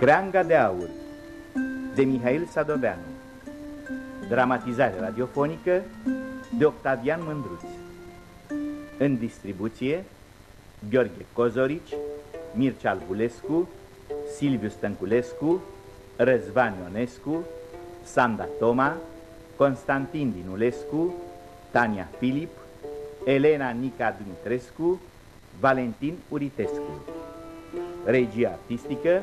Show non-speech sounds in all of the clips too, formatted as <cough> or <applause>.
Creanga de aur de Mihail Sadoveanu Dramatizare radiofonică de Octavian Mândruț În distribuție Gheorghe Cozorici, Mircea Albulescu, Silviu Stănculescu, Răzvan Ionescu, Sanda Toma, Constantin Dinulescu, Tania Filip, Elena Nica Dumitrescu, Valentin Uritescu. Regia artistică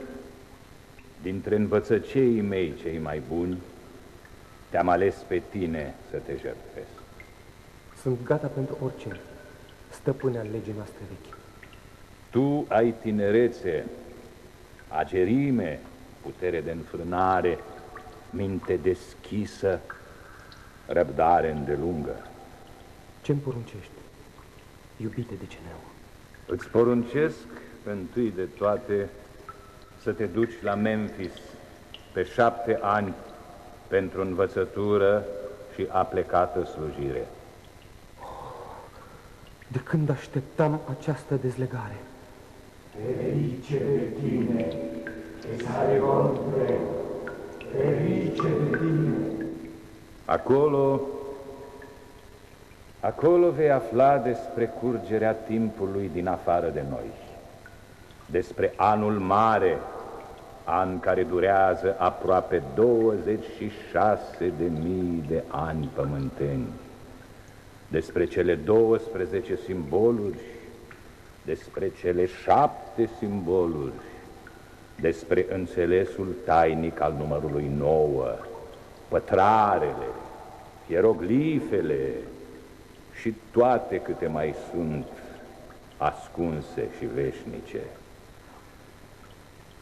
dintre învățăceii mei cei mai buni, te-am ales pe tine să te jertfesc. Sunt gata pentru orice, stăpâne al legii noastre vechi. Tu ai tinerețe, agerime, putere de înfrânare, minte deschisă, răbdare îndelungă. Ce-mi poruncești, iubite de Ceneu? Îți poruncesc întâi de toate să te duci la Memphis pe șapte ani pentru învățătură și aplecată slujire. De când așteptam această dezlegare? Ferice de tine, Esarion ferice de tine. Acolo, acolo vei afla despre curgerea timpului din afară de noi despre anul mare, an care durează aproape 26 de mii de ani pământeni, despre cele 12 simboluri, despre cele șapte simboluri, despre înțelesul tainic al numărului nouă, pătrarele, hieroglifele și toate câte mai sunt ascunse și veșnice.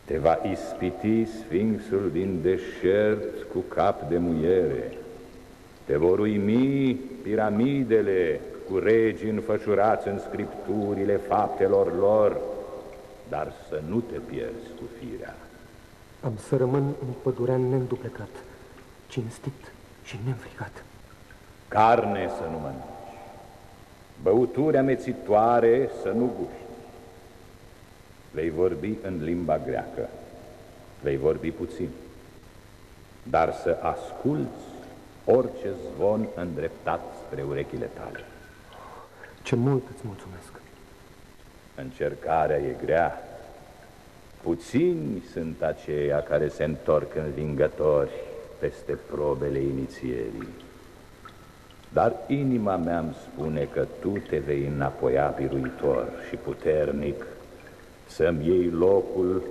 Te va ispiti sfinxul din deșert cu cap de muiere. Te vor uimi piramidele cu regi înfășurați în scripturile faptelor lor, dar să nu te pierzi cu firea. Am să rămân în pădurea neînduplecat, cinstit și neînfricat. Carne să nu mănânci, băuturi amețitoare să nu guși, Vei vorbi în limba greacă, vei vorbi puțin, dar să asculți orice zvon îndreptat spre urechile tale. Ce mult îți mulțumesc! Încercarea e grea. Puțini sunt aceia care se întorc învingători peste probele inițierii. Dar inima mea îmi spune că tu te vei înapoia biruitor și puternic să-mi iei locul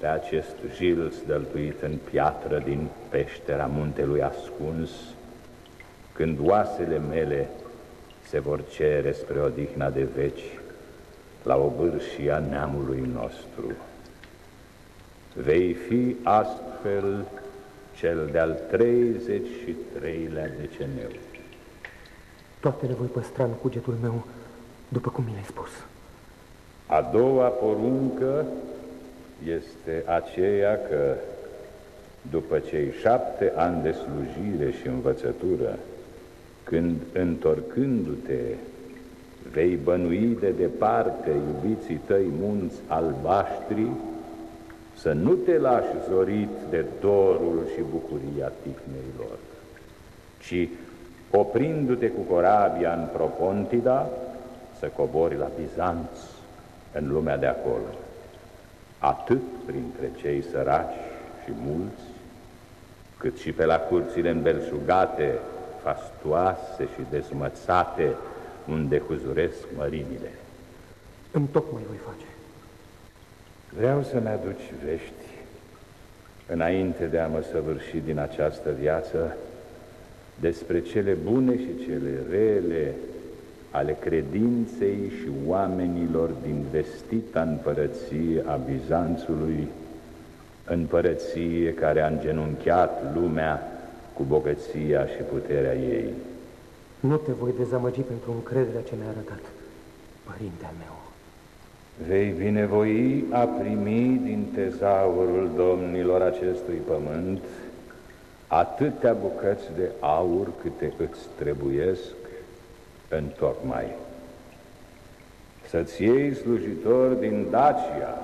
pe acest jil stăltuit în piatră din peștera muntelui ascuns, când oasele mele se vor cere spre odihna de veci la obârșia neamului nostru. Vei fi astfel cel de-al 33-lea deceneu. Toate le voi păstra în cugetul meu, după cum mi le-ai spus. A doua poruncă este aceea că după cei șapte ani de slujire și învățătură, când întorcându-te vei bănui de departe iubiții tăi munți albaștri, să nu te lași zorit de dorul și bucuria ticnerilor, ci oprindu-te cu corabia în Propontida, să cobori la Bizanț, în lumea de acolo, atât printre cei săraci și mulți, cât și pe la curțile îmbelșugate, fastoase și dezmățate, unde huzuresc mărimile. Îmi tocmai voi face. Vreau să-mi aduci vești înainte de a mă săvârși din această viață despre cele bune și cele rele ale credinței și oamenilor din vestita împărăție a Bizanțului împărăție care a îngenunchiat lumea cu bogăția și puterea ei. Nu te voi dezamăgi pentru încrederea ce mi-a arătat, părinte al meu. Vei binevoi a primi din tezaurul domnilor acestui pământ atâtea bucăți de aur câte îți trebuiesc în tocmai. Să-ți iei slujitor din Dacia,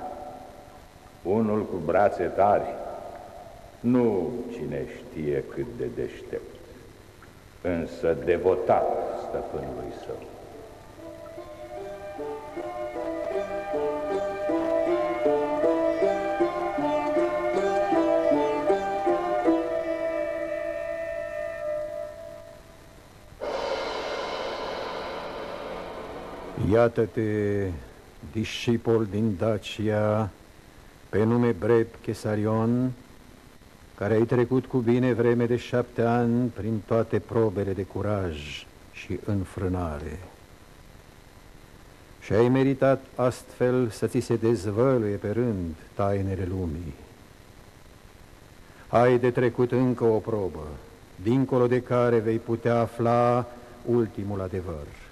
unul cu brațe tari, nu cine știe cât de deștept, însă devotat stăpânului său. Iată-te, discipol din Dacia, pe nume Breb Chesarion, care ai trecut cu bine vreme de șapte ani prin toate probele de curaj și înfrânare. Și ai meritat astfel să ți se dezvăluie pe rând tainele lumii. Ai de trecut încă o probă, dincolo de care vei putea afla ultimul adevăr.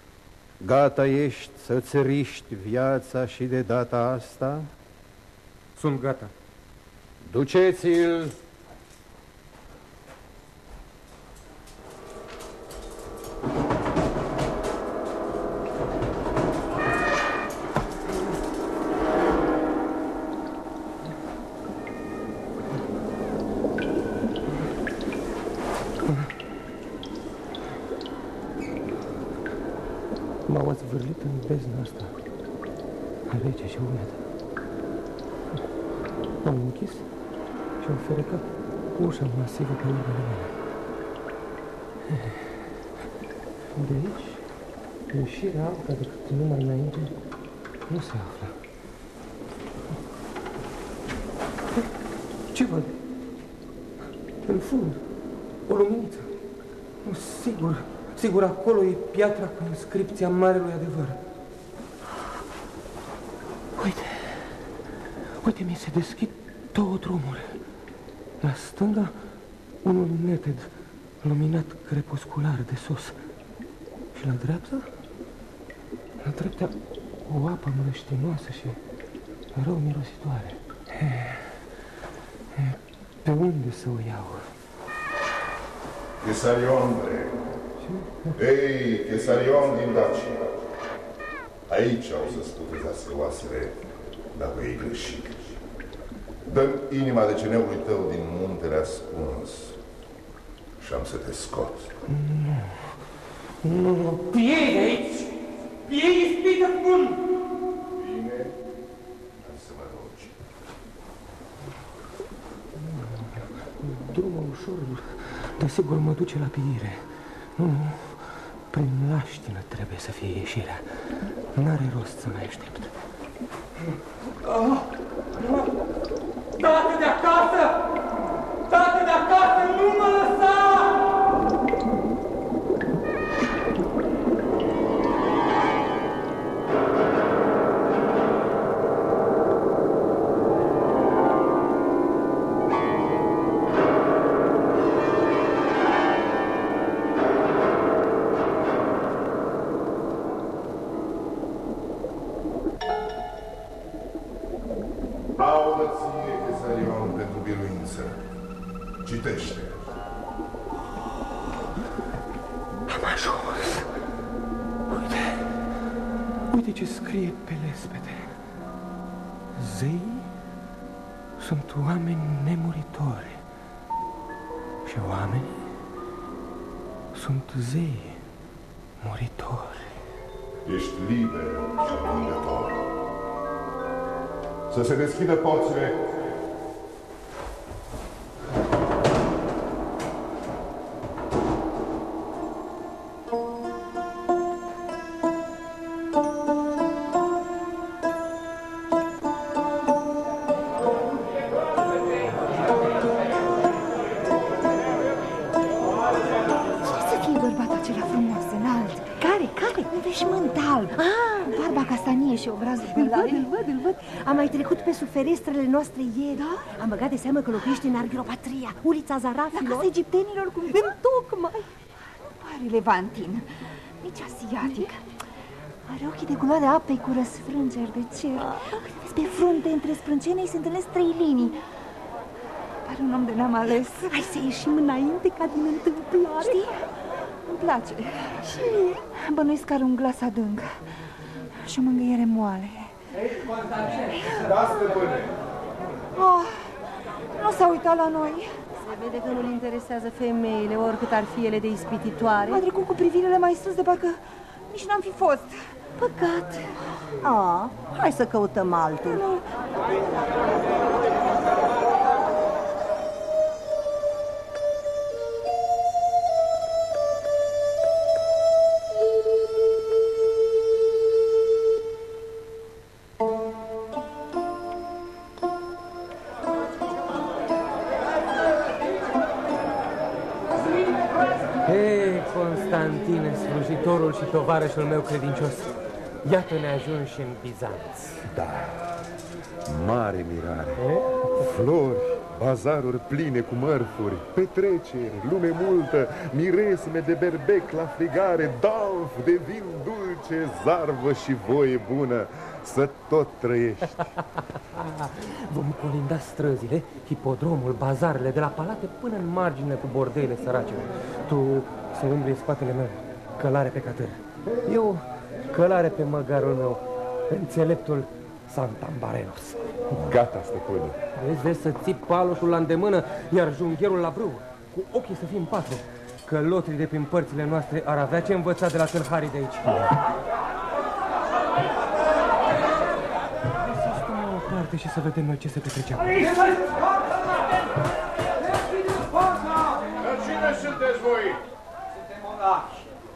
Gata ești să-ți riști viața și de data asta? Sunt gata. Duceți-l M-au zvârlit în bezna asta, rece și umedă. Am închis și am ferecat ușa masivă pe urmele mele. De aici, ieșirea alta decât numai înainte, nu se află. Ce văd? În fund, o luminiță. Sigur, sigur, acolo e piatra cu inscripția Marelui Adevăr. Uite, uite, mi se deschid două drumuri. La stânga, unul neted, luminat crepuscular de sus. Și la dreapta, la dreapta, o apă mlăștinoasă și rău mirositoare. Pe unde să o iau? Chesarion, Ei, Chesarion din Dacia. Aici au să scutezească oasele dacă ei greșit. Dăm inima de ceneului tău din muntele ascuns și am să te scot. Nu, nu, nu, piei de aici! Piei ispită bun! Bine, hai să mă rogi. Drumul ușor, dar sigur mă duce la piire. Nu, nu, prin laștină trebuie să fie ieșirea. N-are rost să mai aștept. Tată de acasă! Tată de acasă, nu mă lăsa! Oameni nemuritori și oameni sunt zei muritori. Ești liber și învingător. Să se deschidă porțile. Sub ferestrele noastre ieri. Da? Am băgat de seamă că locuiește în Arghiropatria, ulița Zarafilor. La casa egiptenilor, cum Întocmai. pare levantin. Nici asiatic. Are ochii de culoare apei cu răsfrângeri de cer. Vezi, pe frunte, între sprâncenei se întâlnesc trei linii. Pare un om de n-am ales. Hai să ieșim înainte ca din întâmplare. Știi? Îmi place. Și mie. Bănuiesc că are un glas adânc. Și o mângâiere moale. Da, stăpâne. Oh, nu s-a uitat la noi. Se vede că nu-l interesează femeile, oricât ar fi ele de ispititoare. A trecut cu privirile mai sus de parcă nici n-am fi fost. Păcat. A, hai să căutăm altul. Hei, Constantine, slujitorul și tovarășul meu credincios, iată ne ajungi în Bizanț. Da, mare mirare. Flori, bazaruri pline cu mărfuri, petreceri, lume multă, miresme de berbec la frigare, danf de vin dulce, zarvă și voie bună, să tot trăiești. <laughs> Vom colinda străzile, hipodromul, bazarele, de la palate până în margine cu bordele sărace. Tu să umbli în spatele meu, călare pe catâr. Eu, călare pe măgarul meu, înțeleptul Santambarenos. Gata, stăpâne. Vezi, vezi să ții paloșul la îndemână, iar jungherul la brâu. Cu ochii să fim patru. Că lotrii de prin părțile noastre ar avea ce învăța de la tâlharii de aici. Găsește o parte și să vedem noi ce se petrece acolo.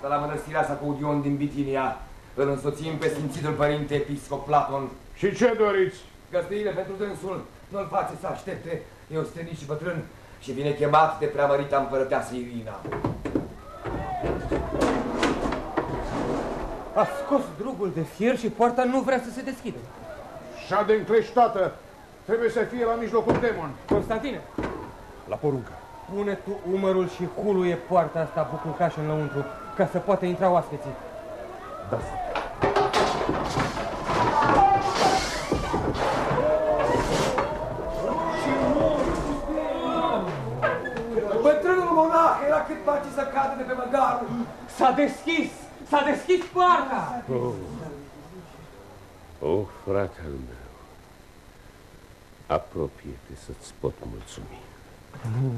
De la mănăstirea Sacoudion din Bitinia. Îl însoțim pe Sfințitul Părinte Episcop Platon. Și ce doriți? Găstuire pentru dânsul. Nu-l faceți să aștepte. E ostenit și bătrân și vine chemat de preamărita împărăteasă Irina. A scos drugul de fier și poarta nu vrea să se deschidă. Și de încleștată. Trebuie să fie la mijlocul demon. Constantine, La poruncă. Pune tu umărul și huluie poarta asta bucurcașă înăuntru, ca să poată intra oaspeții. Da. Bătrânul monah era cât face să cadă de pe măgarul. S-a deschis! S-a deschis poarta! Oh, oh fratele meu, apropie-te să-ți pot mulțumi. Nu,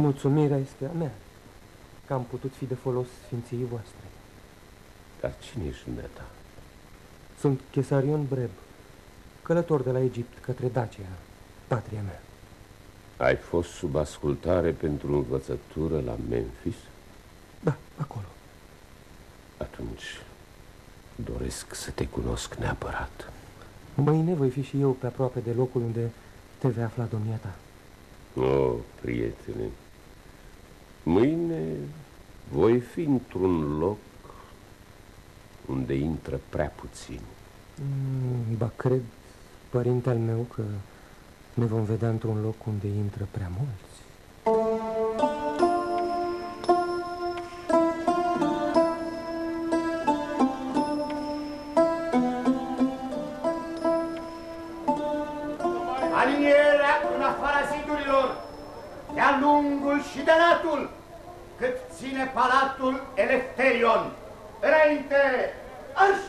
mulțumirea este a mea, că am putut fi de folos sfinției voastre. Dar cine ești dumneata? Sunt Chesarion Breb, călător de la Egipt către Dacia, patria mea. Ai fost sub ascultare pentru învățătură la Memphis? Da, acolo. Atunci doresc să te cunosc neapărat. Mâine voi fi și eu pe aproape de locul unde te vei afla domnia ta. O, prietene, mâine voi fi într-un loc unde intră prea puțini. Mm, Ba cred, părinte al meu, că ne vom vedea într-un loc unde intră prea mulți. Palatul Elefterion. Înainte! Arș!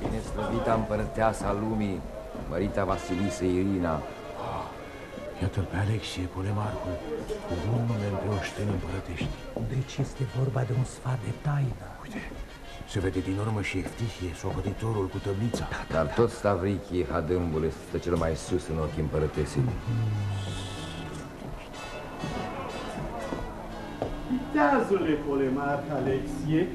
Bine slăvita împărăteasa lumii, mărita Vasilise Irina. Iată-l pe Alexie, polemarcul, cu un nume între oșteni împărătești. Deci este vorba de un sfat de taină. Uite, se vede din urmă și Eftihie, socotitorul cu tămnița. Dar tot Stavrichie, Hadâmbule, stă cel mai sus în ochii împărătesei. Teazule, polemarh Alexie,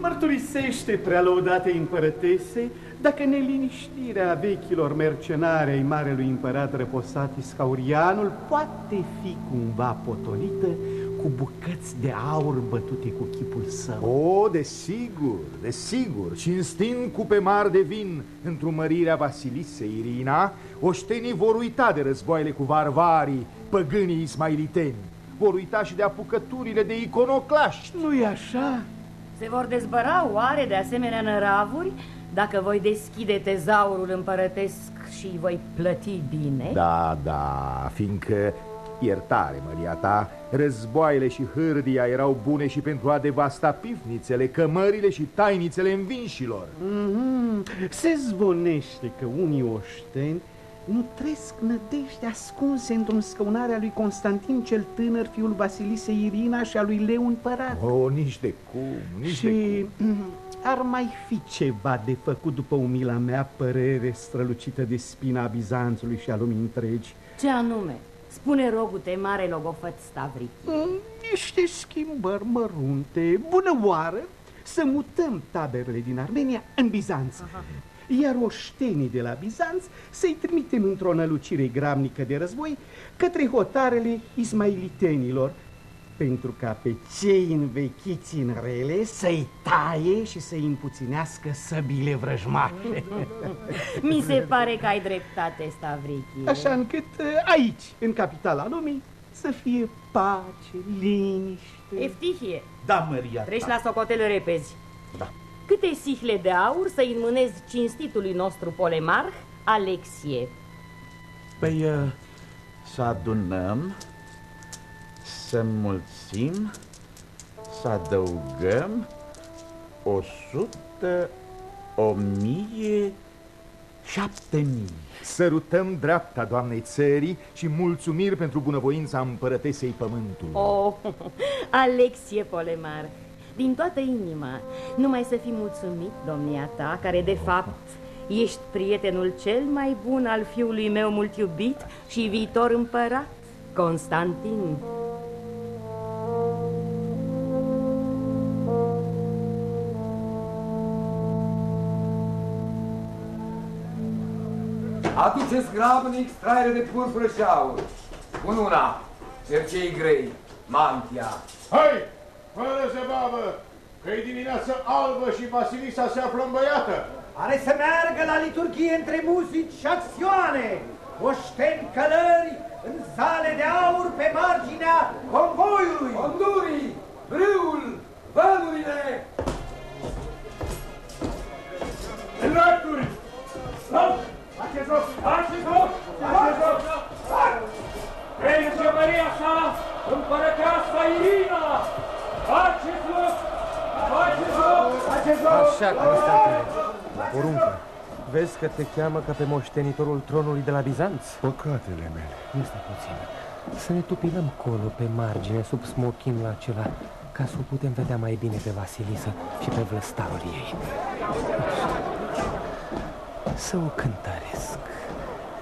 mărturisește prealăudate împărătese dacă neliniștirea vechilor mercenari ai marelui împărat Răposatis Caurianul poate fi cumva potolită cu cu bucăți de aur bătute cu chipul său. O, desigur, desigur, cinstind cu pe mari de vin întrumărirea Vasilisei Irina, oștenii vor uita de războaiele cu varvarii, păgânii ismailiteni, vor uita și de apucăturile de iconoclaști. Nu-i așa? Se vor dezbăra oare de asemenea năravuri dacă voi deschide tezaurul împărătesc și voi plăti bine? Da, da, fiindcă Iertare, măria ta, războaiele și hârdia erau bune și pentru a devasta pivnițele, cămările și tainițele învinșilor. Mm -hmm. Se zvonește că unii oșteni nu trăiesc nădejde ascunse într-un scăunare a lui Constantin cel tânăr, fiul Vasilise Irina și a lui Leu împărat. Oh, nici de cum, nici și de cum. <clears throat> ar mai fi ceva de făcut după umila mea părere strălucită de spina Bizanțului și a lumii întregi. Ce anume? Spune rogute, mare logofăt Stavrichi. Mm, niște schimbări mărunte, bună oară, să mutăm taberele din Armenia în Bizanț. Aha. Iar oștenii de la Bizanț să-i trimitem într-o nălucire gramnică de război către hotarele ismailitenilor, pentru ca pe cei învechiți în rele să-i taie și să-i împuținească săbile vrăjmașe. <laughs> Mi se pare că ai dreptate, Stavrichi. Așa încât uh, aici, în capitala lumii, să fie pace, liniște. Eftihie. Da, Maria. Treci la socotele repezi. Da. Câte sihle de aur să-i înmânezi cinstitului nostru polemarh, Alexie? Păi, uh, să adunăm să mulțim, să adăugăm o sută, o mie, șapte mii. Sărutăm dreapta doamnei țării și mulțumiri pentru bunăvoința împărătesei pământului. Oh, <laughs> Alexie Polemar, din toată inima, numai să fii mulțumit, domnia ta, care de fapt ești prietenul cel mai bun al fiului meu mult iubit și viitor împărat, Constantin. Aduceți grabnic straire de purpură și aur. Cu una, cercei grei, mantia. Hai, fără zăbavă, că e dimineața albă și Vasilisa se află îmbăiată. Are să meargă la liturghie între muzici și acțioane, oșteni călări în sale de aur pe marginea convoiului. Condurii, brâul, vălurile. În drepturi, stop! Face joc! Face joc! Așa, Constantine, poruncă. Vezi că te cheamă ca pe moștenitorul tronului de la Bizanț? Păcatele mele. Nu stai puțin. Să ne tupilăm colo pe margine, sub smochinul acela, ca să o putem vedea mai bine pe Vasilisă și pe vlăstarul ei să o cântăresc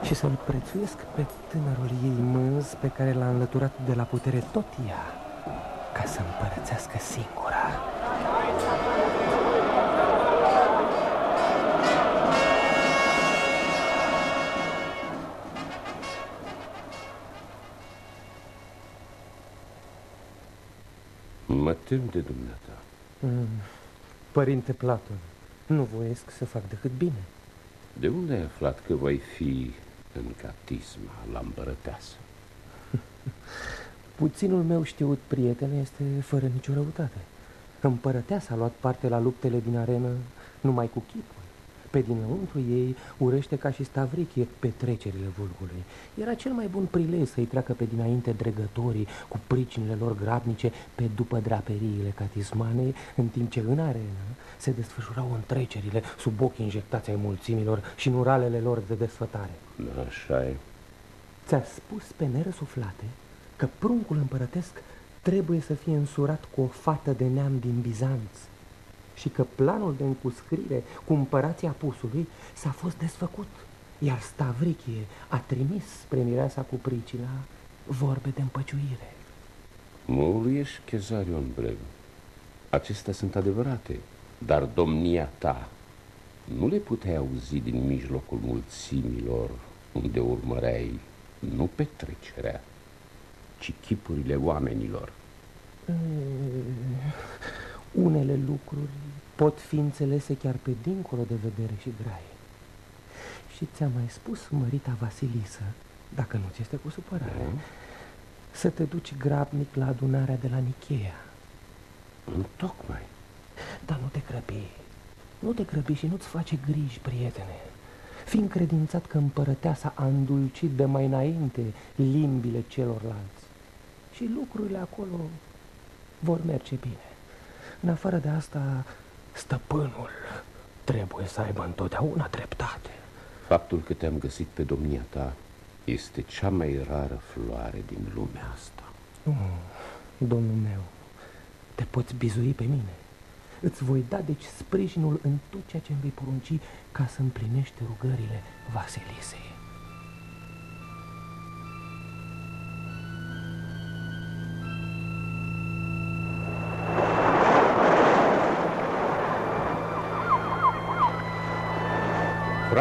și să-l prețuiesc pe tânărul ei mânz pe care l-a înlăturat de la putere tot ea, ca să împărățească singura. Tem de dumneata. Mm, părinte Platon, nu voiesc să fac decât bine. De unde ai aflat că voi fi în catisma la împărăteasă? <laughs> Puținul meu știut prieten este fără nicio răutate. Împărăteasa a luat parte la luptele din arenă numai cu chipul. Pe dinăuntru ei urăște ca și Stavrichie petrecerile vulgului. Era cel mai bun prilej să-i treacă pe dinainte dregătorii cu pricinile lor grabnice pe după draperiile catismanei, în timp ce în arenă se desfășurau întrecerile sub ochii injectați ai mulțimilor și nuralele lor de desfătare. Așa e. Ți-a spus pe nerăsuflate că pruncul împărătesc trebuie să fie însurat cu o fată de neam din Bizanț și că planul de încuscrire cu împărația pusului s-a fost desfăcut, iar Stavrichie a trimis spre mireasa cu pricina vorbe de împăciuire. Mă ești Chezarion Brev. Acestea sunt adevărate, dar domnia ta nu le puteai auzi din mijlocul mulțimilor unde urmăreai nu petrecerea, ci chipurile oamenilor. Unele lucruri pot fi înțelese chiar pe dincolo de vedere și graie. Și ți-am mai spus, mărita Vasilisă, dacă nu ți este cu supărare, mm. să te duci grabnic la adunarea de la Nicheea. Tocmai. Dar nu te grăbi. Nu te grăbi și nu-ți face griji, prietene. Fii încredințat că împărăteasa a îndulcit de mai înainte limbile celorlalți. Și lucrurile acolo vor merge bine. În afară de asta, stăpânul trebuie să aibă întotdeauna dreptate. Faptul că te-am găsit pe domnia ta este cea mai rară floare din lumea asta. Nu, domnul meu, te poți bizui pe mine. Îți voi da deci sprijinul în tot ceea ce îmi vei porunci ca să împlinești rugările Vasilisei.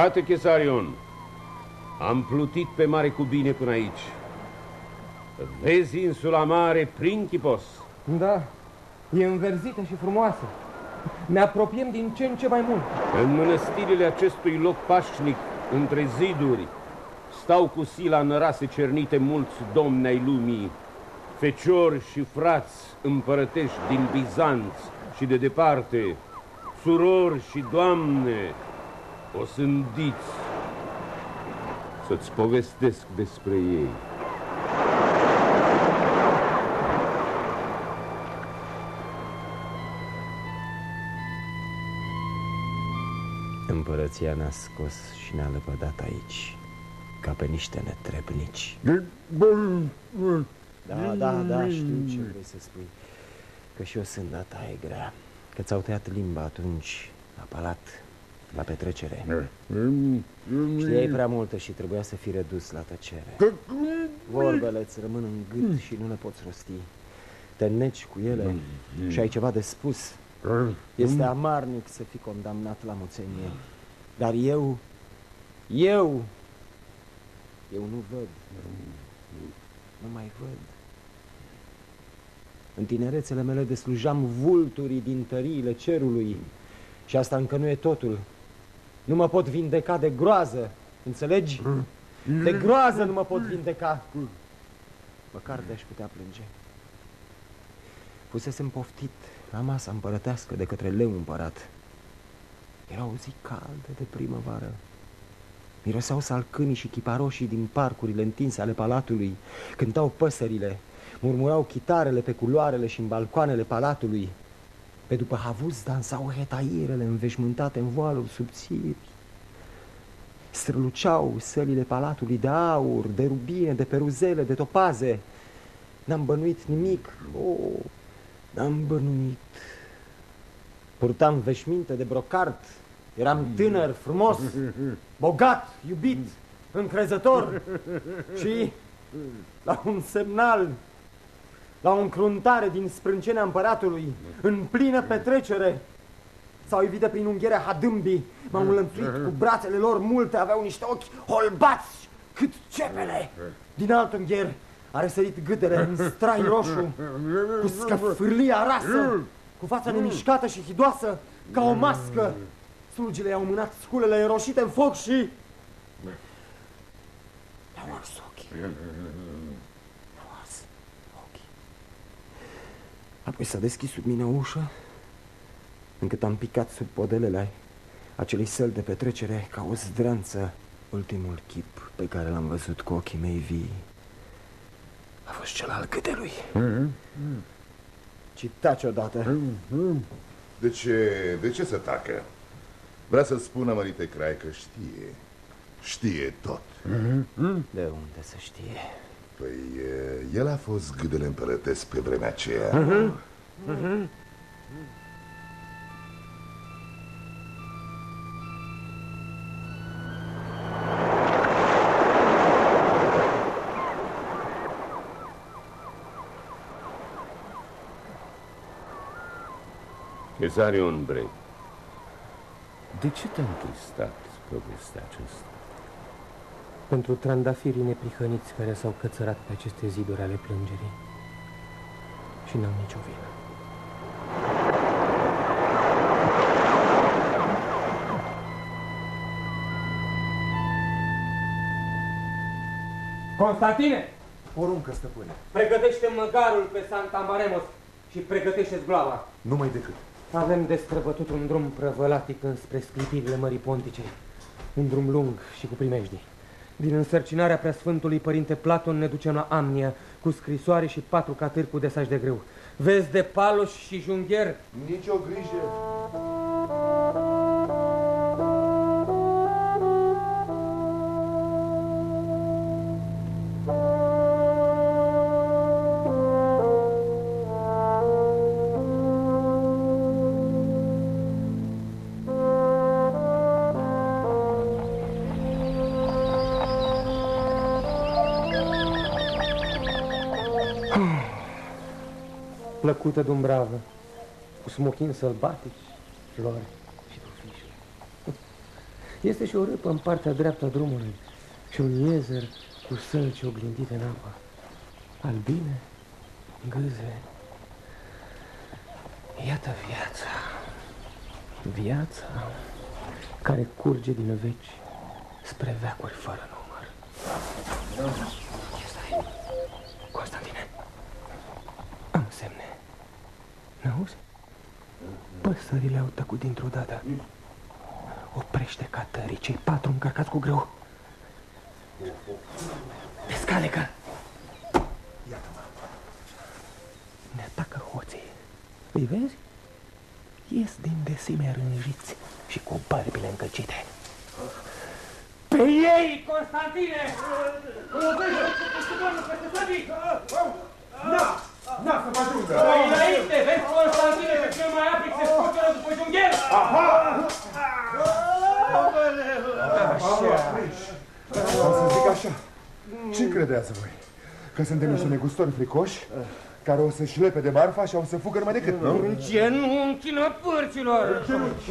Frate Chesarion, am plutit pe mare cu bine până aici. Vezi insula mare Principos? Da, e înverzită și frumoasă. Ne apropiem din ce în ce mai mult. În mănăstirile acestui loc pașnic, între ziduri, stau cu sila în rase cernite mulți domni ai lumii, feciori și frați împărătești din Bizanț și de departe, surori și doamne, o sândiți să-ți povestesc despre ei. Împărăția ne-a scos și ne-a lepădat aici, ca pe niște netrebnici. Da, da, da, știu ce vrei să spui. Că și eu sunt data e grea. Că ți-au tăiat limba atunci la palat la petrecere. Știai prea multă și trebuia să fii redus la tăcere. Vorbele îți rămân în gât și nu le poți rosti. Te neci cu ele și ai ceva de spus. Este amarnic să fii condamnat la muțenie Dar eu, eu, eu nu văd. Nu mai văd. În tinerețele mele deslujam vulturii din tăriile cerului și asta încă nu e totul. Nu mă pot vindeca de groază, înțelegi? De groază nu mă pot vindeca. Măcar de-aș putea plânge. Fusesem poftit la masa împărătească de către leu împărat. Era o zi caldă de primăvară. Miroseau salcânii și chiparoșii din parcurile întinse ale palatului. Cântau păsările, murmurau chitarele pe culoarele și în balcoanele palatului. Pe după havuz dansau hetairele înveșmântate în voaluri subțiri. Străluceau sălile palatului de aur, de rubine, de peruzele, de topaze. N-am bănuit nimic, oh, n-am bănuit. Purtam veșminte de brocart, eram tânăr, frumos, bogat, iubit, încrezător și la un semnal la o încruntare din sprâncenia împăratului, în plină petrecere. S-au evit prin unghiarea hadâmbii, m-au înlănțuit cu brațele lor multe, aveau niște ochi holbați cât cepele. Din alt ungher a răsărit gâtele în strai roșu, cu scăfârlia rasă, cu fața nemișcată și hidoasă, ca o mască. Slugile i-au mânat sculele înroșite în foc și... Le-au ars ochii. Apoi s-a deschis sub mine o ușă, încât am picat sub podelele acelei săl de petrecere ca o zdranță. Ultimul chip pe care l-am văzut cu ochii mei vii a fost cel al câtelui. Mm -hmm. Ci taci odată. Mm -hmm. De ce, de ce să tacă? Vrea să spună, mărite Crai, că știe. Știe tot. Mm -hmm. De unde să știe? Păi, el a fost gâdele împărătesc pe vremea aceea. Uh -huh. Uh -huh. Cezarion Brec, de ce te-a întristat povestea aceasta? Pentru trandafirii neprihăniți care s-au cățărat pe aceste ziduri ale plângerii. și n-au nicio vină. Constantine! Poruncă, stăpâne. Pregătește măgarul pe Santa Maremos și pregătește zgloava. Numai decât. Avem de străbătut un drum prăvălatic înspre sclipirile Mării Pontice. Un drum lung și cu primejdii. Din însărcinarea preasfântului părinte Platon ne ducem la Amnia, cu scrisoare și patru catâri cu desaj de greu. Vezi de Palos și Jungher? Nici o grijă. Plăcută Dumbravă, cu smochin sălbatici, flori și tufișuri. <laughs> Este și o râpă în partea dreaptă a drumului și un iezer cu sălci oglindite în apă. Albine, gâze. Iată viața. Viața care curge din veci spre veacuri fără număr. Ce stai? Constantine, am semne. N-auzi? Păsările au tăcut dintr-o dată. Oprește catării, cei patru încărcați cu greu. Descalecă! Ne atacă hoții. Îi vezi? Ies din desime rânjiți și cu bărbile încălcite. Pe ei, Constantine! Na! Na, să mă ajungă! Păi înainte, vezi, Constantine, că cel mai aplic se scoate după jungher! Aha! Așa. Am să zic așa. Ce credeți voi? Că suntem niște negustori fricoși? Care o să-și lepe de marfa și o să fugă numai decât, nu? În genunchi năpârților!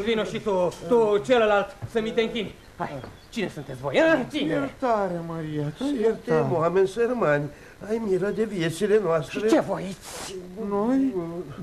Vino și tu, tu celălalt, să mi te închini. Hai, cine sunteți voi? a? Cine? Iertare, Maria, ce Suntem iertare. oameni sărmani. Ai milă de viețile noastre. Și ce voiți? Noi,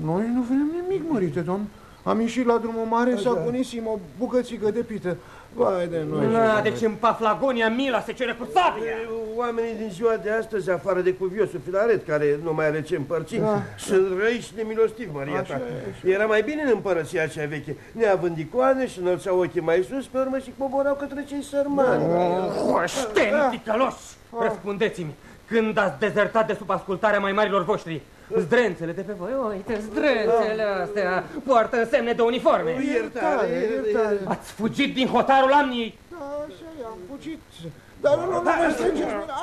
noi nu vrem nimic, mărite, domn. Am ieșit la drumul mare să agonisim o bucățică de pită. Vai de noi. Na, deci în Paflagonia mila se cere cu sabia. Oamenii din ziua de astăzi, afară de cuviosul Filaret, care nu mai are ce împărți, Da. sunt răi și nemilostivi, Maria Așa ta. e. Era mai bine în împărăția cea veche. Neavând icoane și înălțau ochii mai sus, pe urmă și coborau către cei sărmani. Hoșteni, ticăloși! Răspundeți-mi, când ați dezertat de sub ascultarea mai marilor voștri, zdrențele de pe voi, uite, zdrențele astea, poartă semne de uniforme. Iertare, iertare. Ați fugit din hotarul Amniei. Da, așa e, am fugit. Dar nu, nu, nu mă strângeți mâna.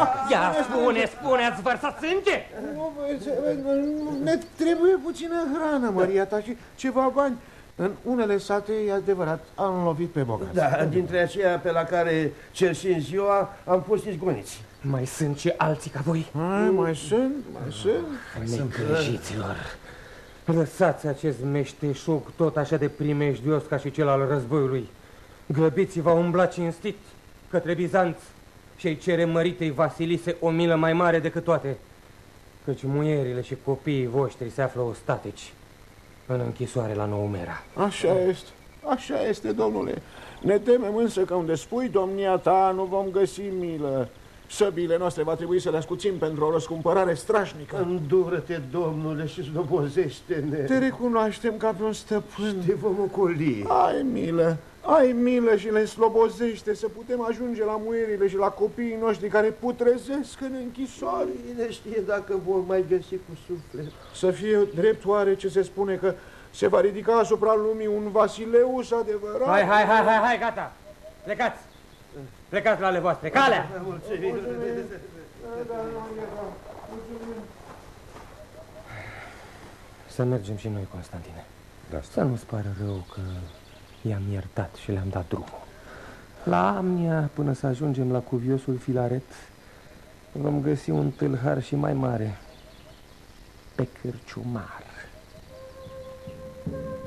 Ah! Ia spune, spune, ați vărsat sânge? Nu, Ne trebuie puțină hrană, Maria ta, și ceva bani. În unele sate, e adevărat, am lovit pe bogați. Da, dintre aceia pe la care cel și în ziua am fost izgoniți. Mai sunt și alții ca voi? Hai, mai sunt, mai sunt. Necăjiților! Lăsați acest meșteșug tot așa de primejdios ca și cel al războiului. Grăbiți-vă a umbla cinstit către Bizanț și îi cere măritei Vasilise o milă mai mare decât toate, căci muierile și copiii voștri se află ostatici în închisoare la Noumera. Așa este, așa este, domnule. Ne temem însă că unde spui domnia ta nu vom găsi milă. Săbile noastre va trebui să le ascuțim pentru o răscumpărare strașnică. Îndură-te, domnule, și slobozește-ne. Te recunoaștem ca pe un stăpân. Te vom ocoli. Ai milă, ai milă și le slobozește să putem ajunge la muierile și la copiii noștri care putrezesc în închisoare. Cine știe dacă vom mai găsi cu suflet. Să fie drept oare ce se spune că se va ridica asupra lumii un Vasileus adevărat? Hai, hai, hai, hai, hai, gata! Plecați! Plecați la ale voastre, calea! Să mergem și noi, Constantine. Da. Să nu-ți pară rău că i-am iertat și le-am dat drumul. La Amnia, până să ajungem la cuviosul Filaret, vom găsi un tâlhar și mai mare, pe cârciumar. Veni să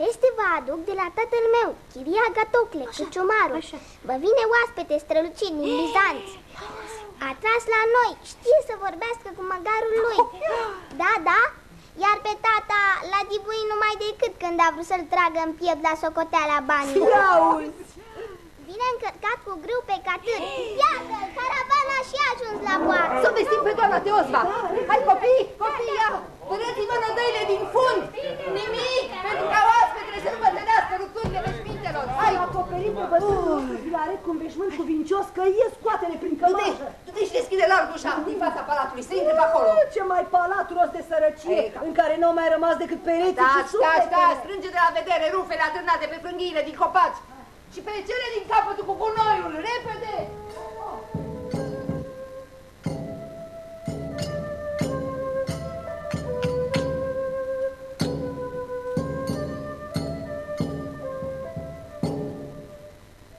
Veste vă aduc de la tatăl meu, Chiria Gatocle, cu ciomarul. Vă vine oaspete strălucit din Bizanț. A tras la noi, știe să vorbească cu măgarul lui. Da, da, iar pe tata l-a dibuit numai decât când a vrut să-l tragă în piept la socoteala banilor. Ia uzi! Vine încărcat cu grâu pe catâr. Iată, caravana și a ajuns la poartă. Să vestim pe doamna Teosba! Hai copii, copii, ia! Pânăți-vă nădăile din fund! Nimic! Pentru ca oaspetele să nu vă tădească rupturile veșmintelor! Hai! acoperit pe bătrânul Filare cu un veșmânt cuvincios că ies scoatele prin cămașă! Tu te și deschide larg ușa din fața palatului, să intre pe acolo! Ce mai palat rost de sărăcie, în care nu au mai rămas decât pereți și sufletele! Da, da, strânge de la vedere rufele atârnate pe frânghiile din copaci! Și pe cele din capătul cu gunoiul, repede!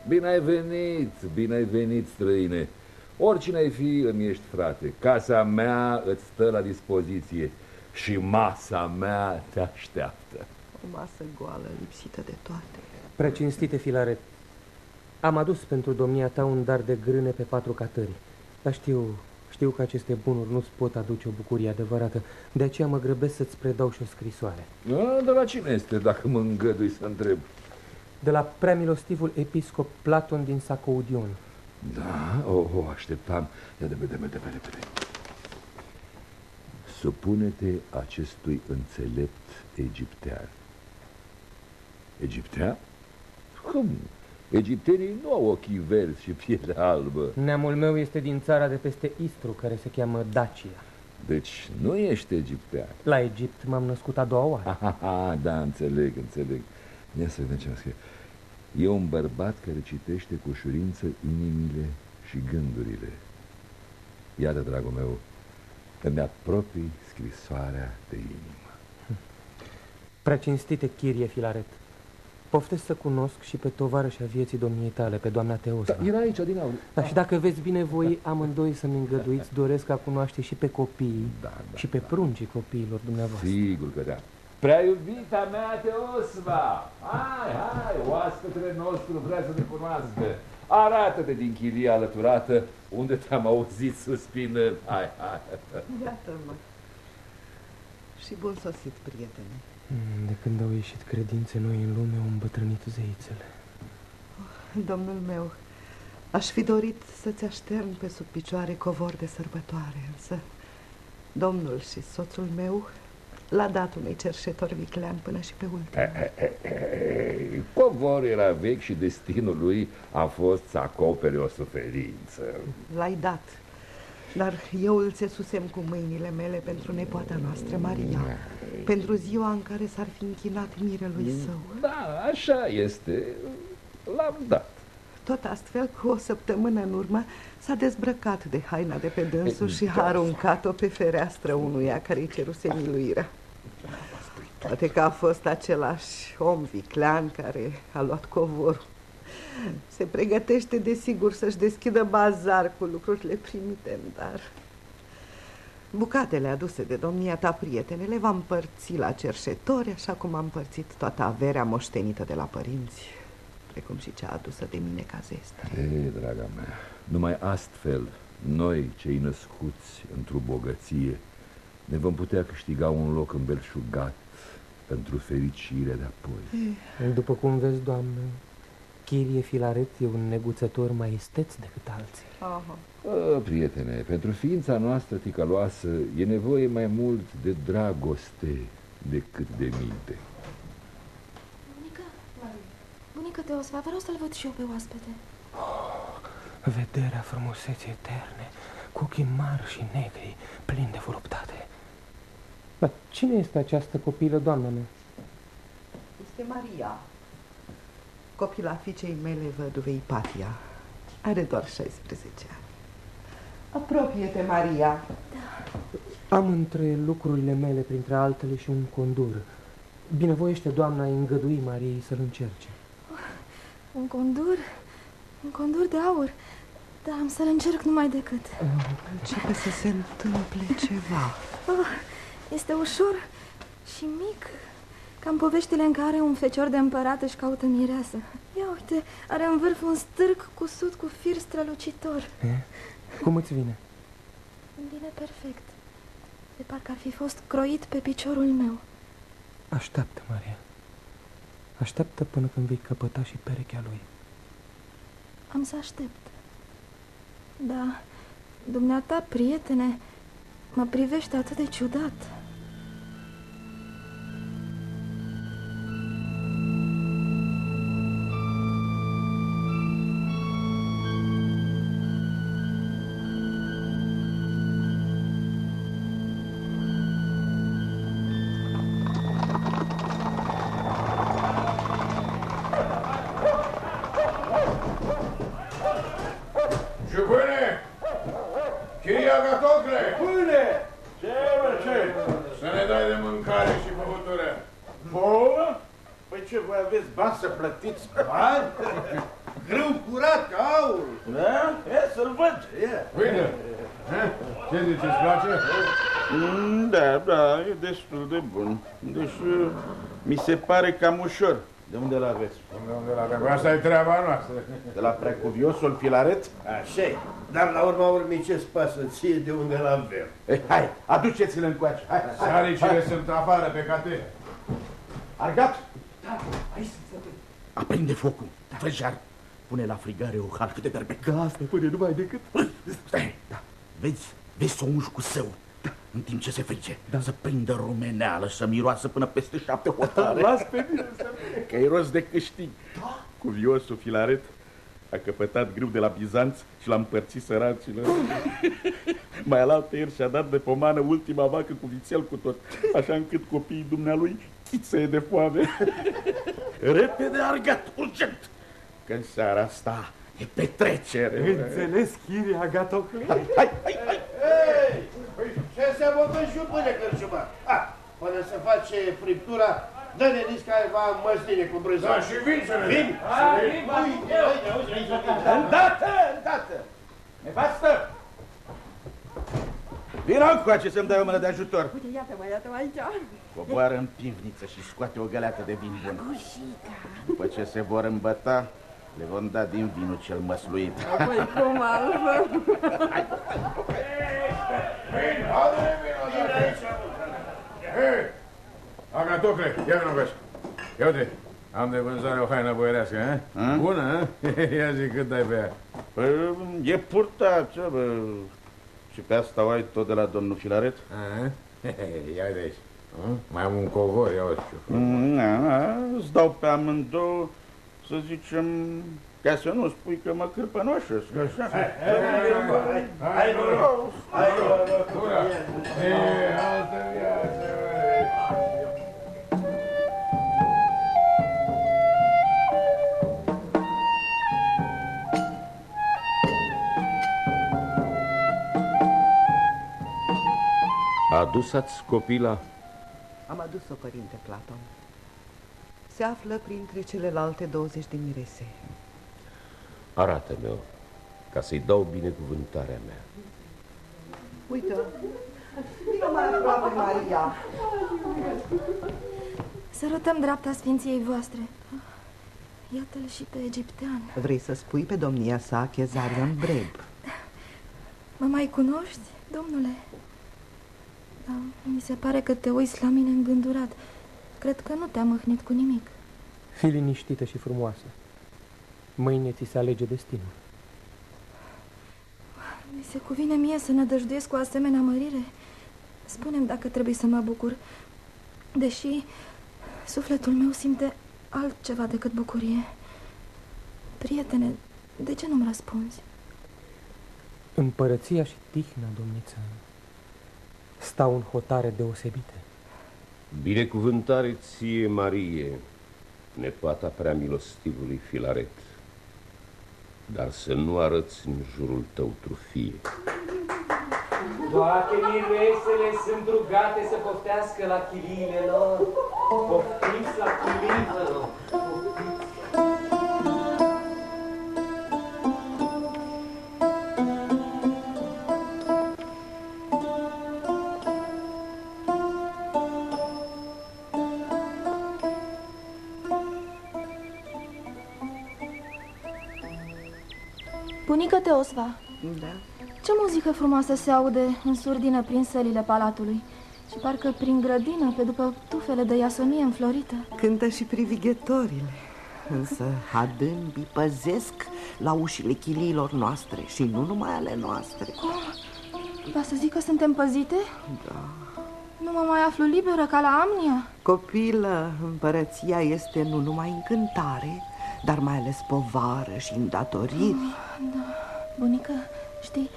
Bine ai venit, bine ai venit, străine. Oricine ai fi, îmi ești frate. Casa mea îți stă la dispoziție și masa mea te așteaptă. O masă goală, lipsită de toate. Precinstite filaret, am adus pentru domnia ta un dar de grâne pe patru catări. Dar știu, știu că aceste bunuri nu-ți pot aduce o bucurie adevărată. De aceea mă grăbesc să-ți predau și o scrisoare. A, de la cine este, dacă mă îngădui să întreb? De la preamilostivul episcop Platon din Sacoudion. Da, o, o așteptam. Ia de vedem, de vedem, de Supune-te acestui înțelept egiptean. Egiptean? Cum? Egiptenii nu au ochii verzi și piele albă. Neamul meu este din țara de peste Istru, care se cheamă Dacia. Deci nu ești egiptean. La Egipt m-am născut a doua oară. <laughs> Aha, da, înțeleg, înțeleg. Ia să vedem ce scrie. E un bărbat care citește cu ușurință inimile și gândurile. Iată, dragul meu, îmi apropii scrisoarea de inimă. Precinstite Chirie Filaret, poftesc să cunosc și pe tovarășa vieții domniei tale, pe doamna Teosba. Da, era aici, din aur. Da, și dacă veți bine voi amândoi să-mi îngăduiți, doresc a cunoaște și pe copiii da, da, și pe pruncii copiilor dumneavoastră. Sigur că da. Prea iubita mea Teosba! Hai, hai, oaspetele nostru vrea să te cunoască. Arată-te din chilia alăturată unde te-am auzit suspinând. Hai, hai. Iată-mă. Și bun sosit, prietene. Mm, De când au ieșit credințe noi în lume, au îmbătrânit zeițele. Domnul meu, aș fi dorit să-ți aștern pe sub picioare covor de sărbătoare, însă domnul și soțul meu l-a dat unui cerșetor viclean până și pe ultimul. Covorul era vechi și destinul lui a fost să acopere o suferință. L-ai dat, dar eu îl țesusem cu mâinile mele pentru nepoata noastră, Maria, pentru ziua în care s-ar fi închinat mirelui său. Da, așa este. L-am dat. Tot astfel, cu o săptămână în urmă, s-a dezbrăcat de haina de pe dânsul E, și da. a aruncat-o pe fereastră unuia care îi ceruse miluirea. Poate că a fost același om viclean care a luat covorul. Se pregătește desigur să-și deschidă bazar cu lucrurile primite în dar. Bucatele aduse de domnia ta, prietene, le va împărți la cerșetori, așa cum am împărțit toată averea moștenită de la părinți, precum și cea adusă de mine ca zestre. Ei, draga mea, numai astfel, noi, cei născuți într-o bogăție, ne vom putea câștiga un loc îmbelșugat pentru fericire de apoi. După cum vezi, doamnă, Chirie Filaret e un neguțător mai esteț decât alții. Aha. A, prietene, pentru ființa noastră ticăloasă e nevoie mai mult de dragoste decât de minte. Bunica, bunica Teosva, vreau să-l văd și eu pe oaspete. Vederea frumuseții eterne, cu ochii mari și negri, plini de voluptate. Dar cine este această copilă, doamna mea? Este Maria, copila fiicei mele, văduvei Patia. Are doar 16 ani. Apropie-te, Maria. Am între lucrurile mele, printre altele, și un condur. Binevoiește, doamna, îi îngădui Mariei să-l încerce. Un condur? Un condur de aur? Da, am să-l încerc numai decât. Începe să se întâmple ceva. Oh, Este ușor și mic, ca în poveștile în care un fecior de împărat își caută mireasă. Ia uite, are în vârf un stârc cusut cu fir strălucitor. E? Cum îți vine? Îmi vine perfect. De parcă ar fi fost croit pe piciorul meu. Așteaptă, Maria. Așteaptă până când vei căpăta și perechea lui. Am să aștept. Da, dumneata, prietene, mă privește atât de ciudat. Ce, voi aveți bani să plătiți? Bani? Grâu curat ca aur. Da? E, să-l văd. E. Uite! Ce zici, îți place? Mm, Da, da, e destul de bun. Deși mi se pare cam ușor. De unde l aveți? De unde l avem? Asta e treaba noastră. De la preacuviosul filaret? Așa -i. Dar la urma urmei ce-ți pasă ție de unde l-avem? Ei, hai, aduceți-l încoace. Hai, Saricile sunt afară pe catene. Argat? Da, hai să făcut. Aprinde focul. Fă jar. Pune la frigare o halcă de berbec. Gata, pune numai decât. Stai, da. Vezi, vezi să o ungi cu său. Da. În timp ce se frice. Da. Să prindă rumeneală, să miroasă până peste șapte <laughs> hotare. Las pe mine să Că e rost de câștig. Da. Cuviosul filaret a căpătat grâu de la Bizanț și l-a împărțit săracilor. Mai alaltă ieri și-a dat de pomană ultima vacă cu vițel cu tot, așa încât copiii dumnealui chițe de foame. Repede argat, urgent! Că în seara asta e petrecere. Înțeles, Chiria Gatocle? Hai, hai, hai, hai! Ei, ce se bătă și pâine, cărciumar? Ah, până se face friptura, dă-ne nici câteva măsline cu brânză. Da, și vin să ne Vin? dea. Să ne- vin, Uite, eu. uite, uite, uite, uite. Îndată, îndată! Nevastă! Vino încoace să-mi dai o mână de ajutor. Uite, iată-mă, iată-mă aici. Coboară în pivniță și scoate o găleată de vin bun. După ce se vor îmbăta, le vom da din vinul cel măsluit. Apoi cum altfel? Vin, adu-ne vinul de aici. Hei, Agatocle, ia vină încoace. Ia uite, am de vânzare o haină boierească, eh? Bună, eh? <laughs> Ia zi cât dai pe ea. Păi, e purtat, ce, bă? Și pe asta o ai tot de la domnul Filaret? Aha. <laughs> Ia de aici. Mai am un covor, ia uite ce Mm, na, na, Îți dau pe amândouă, să zicem, ca să nu spui că mă cârpănoșesc, așa. Hai, hai, noroc! Hai, noroc! Ura! E, altă viață, Adus-ați copila? Am adus-o, părinte Platon. Se află printre celelalte 20 de mirese. Arată-mi-o, ca să-i dau binecuvântarea mea. Uite, vină mai aproape, Maria. Sărutăm dreapta Sfinției voastre. Iată-l și pe egiptean. Vrei să spui pe domnia sa Chezarion Breb? Mă mai cunoști, domnule? Da, mi se pare că te uiți la mine îngândurat. Cred că nu te-am măhnit cu nimic. Fii liniștită și frumoasă. Mâine ți se alege destinul. Mi se cuvine mie să nădăjduiesc cu asemenea mărire. Spunem dacă trebuie să mă bucur. Deși sufletul meu simte altceva decât bucurie. Prietene, de ce nu-mi răspunzi? Împărăția și tihna, domniță, stau în hotare deosebite. Binecuvântare ție, Marie, nepoata prea milostivului Filaret, dar să nu arăți în jurul tău trufie. Toate miresele sunt rugate să poftească la chiliile lor. Poftiți la chiliile lor. Bunică Teosva, Da. ce muzică frumoasă se aude în surdină prin sălile palatului și parcă prin grădină, pe după tufele de iasonie înflorită. Cântă și privighetorile. Însă adâmbii păzesc la ușile chiliilor noastre și nu numai ale noastre. Va să zic că suntem păzite? Da. Nu mă mai aflu liberă ca la Amnia? Copilă, împărăția este nu numai încântare, dar mai ales povară și îndatoriri. Da, bunică, știi,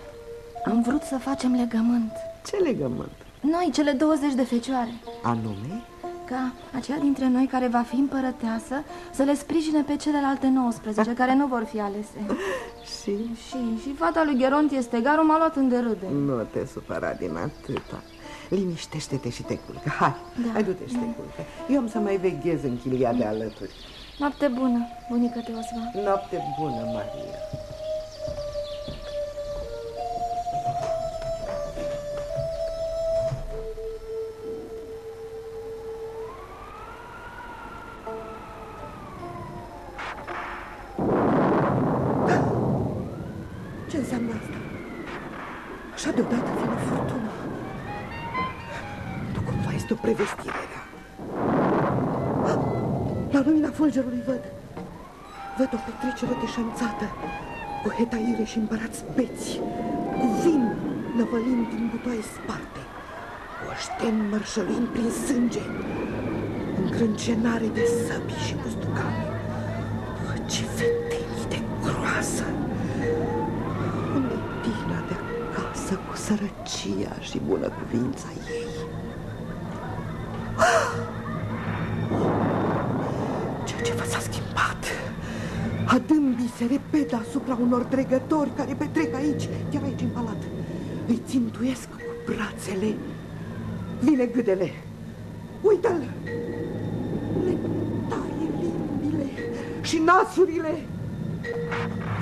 am vrut să facem legământ. Ce legământ? Noi, cele 20 de fecioare. Anume? Ca aceea dintre noi care va fi împărăteasă să le sprijine pe celelalte 19 care nu vor fi alese. <laughs> Și? Și, și fata lui Gerontie Stegaru m-a luat în derâde. Nu te supăra din atâta. Liniștește-te și te culcă. Hai, Da. hai du-te și te culcă. Eu am să mai veghez în chilia de alături. Noapte bună, bunică Teosva. Noapte bună, Maria. Și împărați beți, cu vin năvălind din butoaie sparte, oșteni mărșăluind prin sânge, încrâncenare de săbii și bustucane. Bă, ce vedenii de groasă! Unde Tina de acasă cu sărăcia și bună cuvința ei? Adâmbii se repede asupra unor dregători care petrec aici, chiar aici în palat. Îi țintuiesc cu brațele. Vine gâdele. Uită-l! Le taie limbile și nasurile.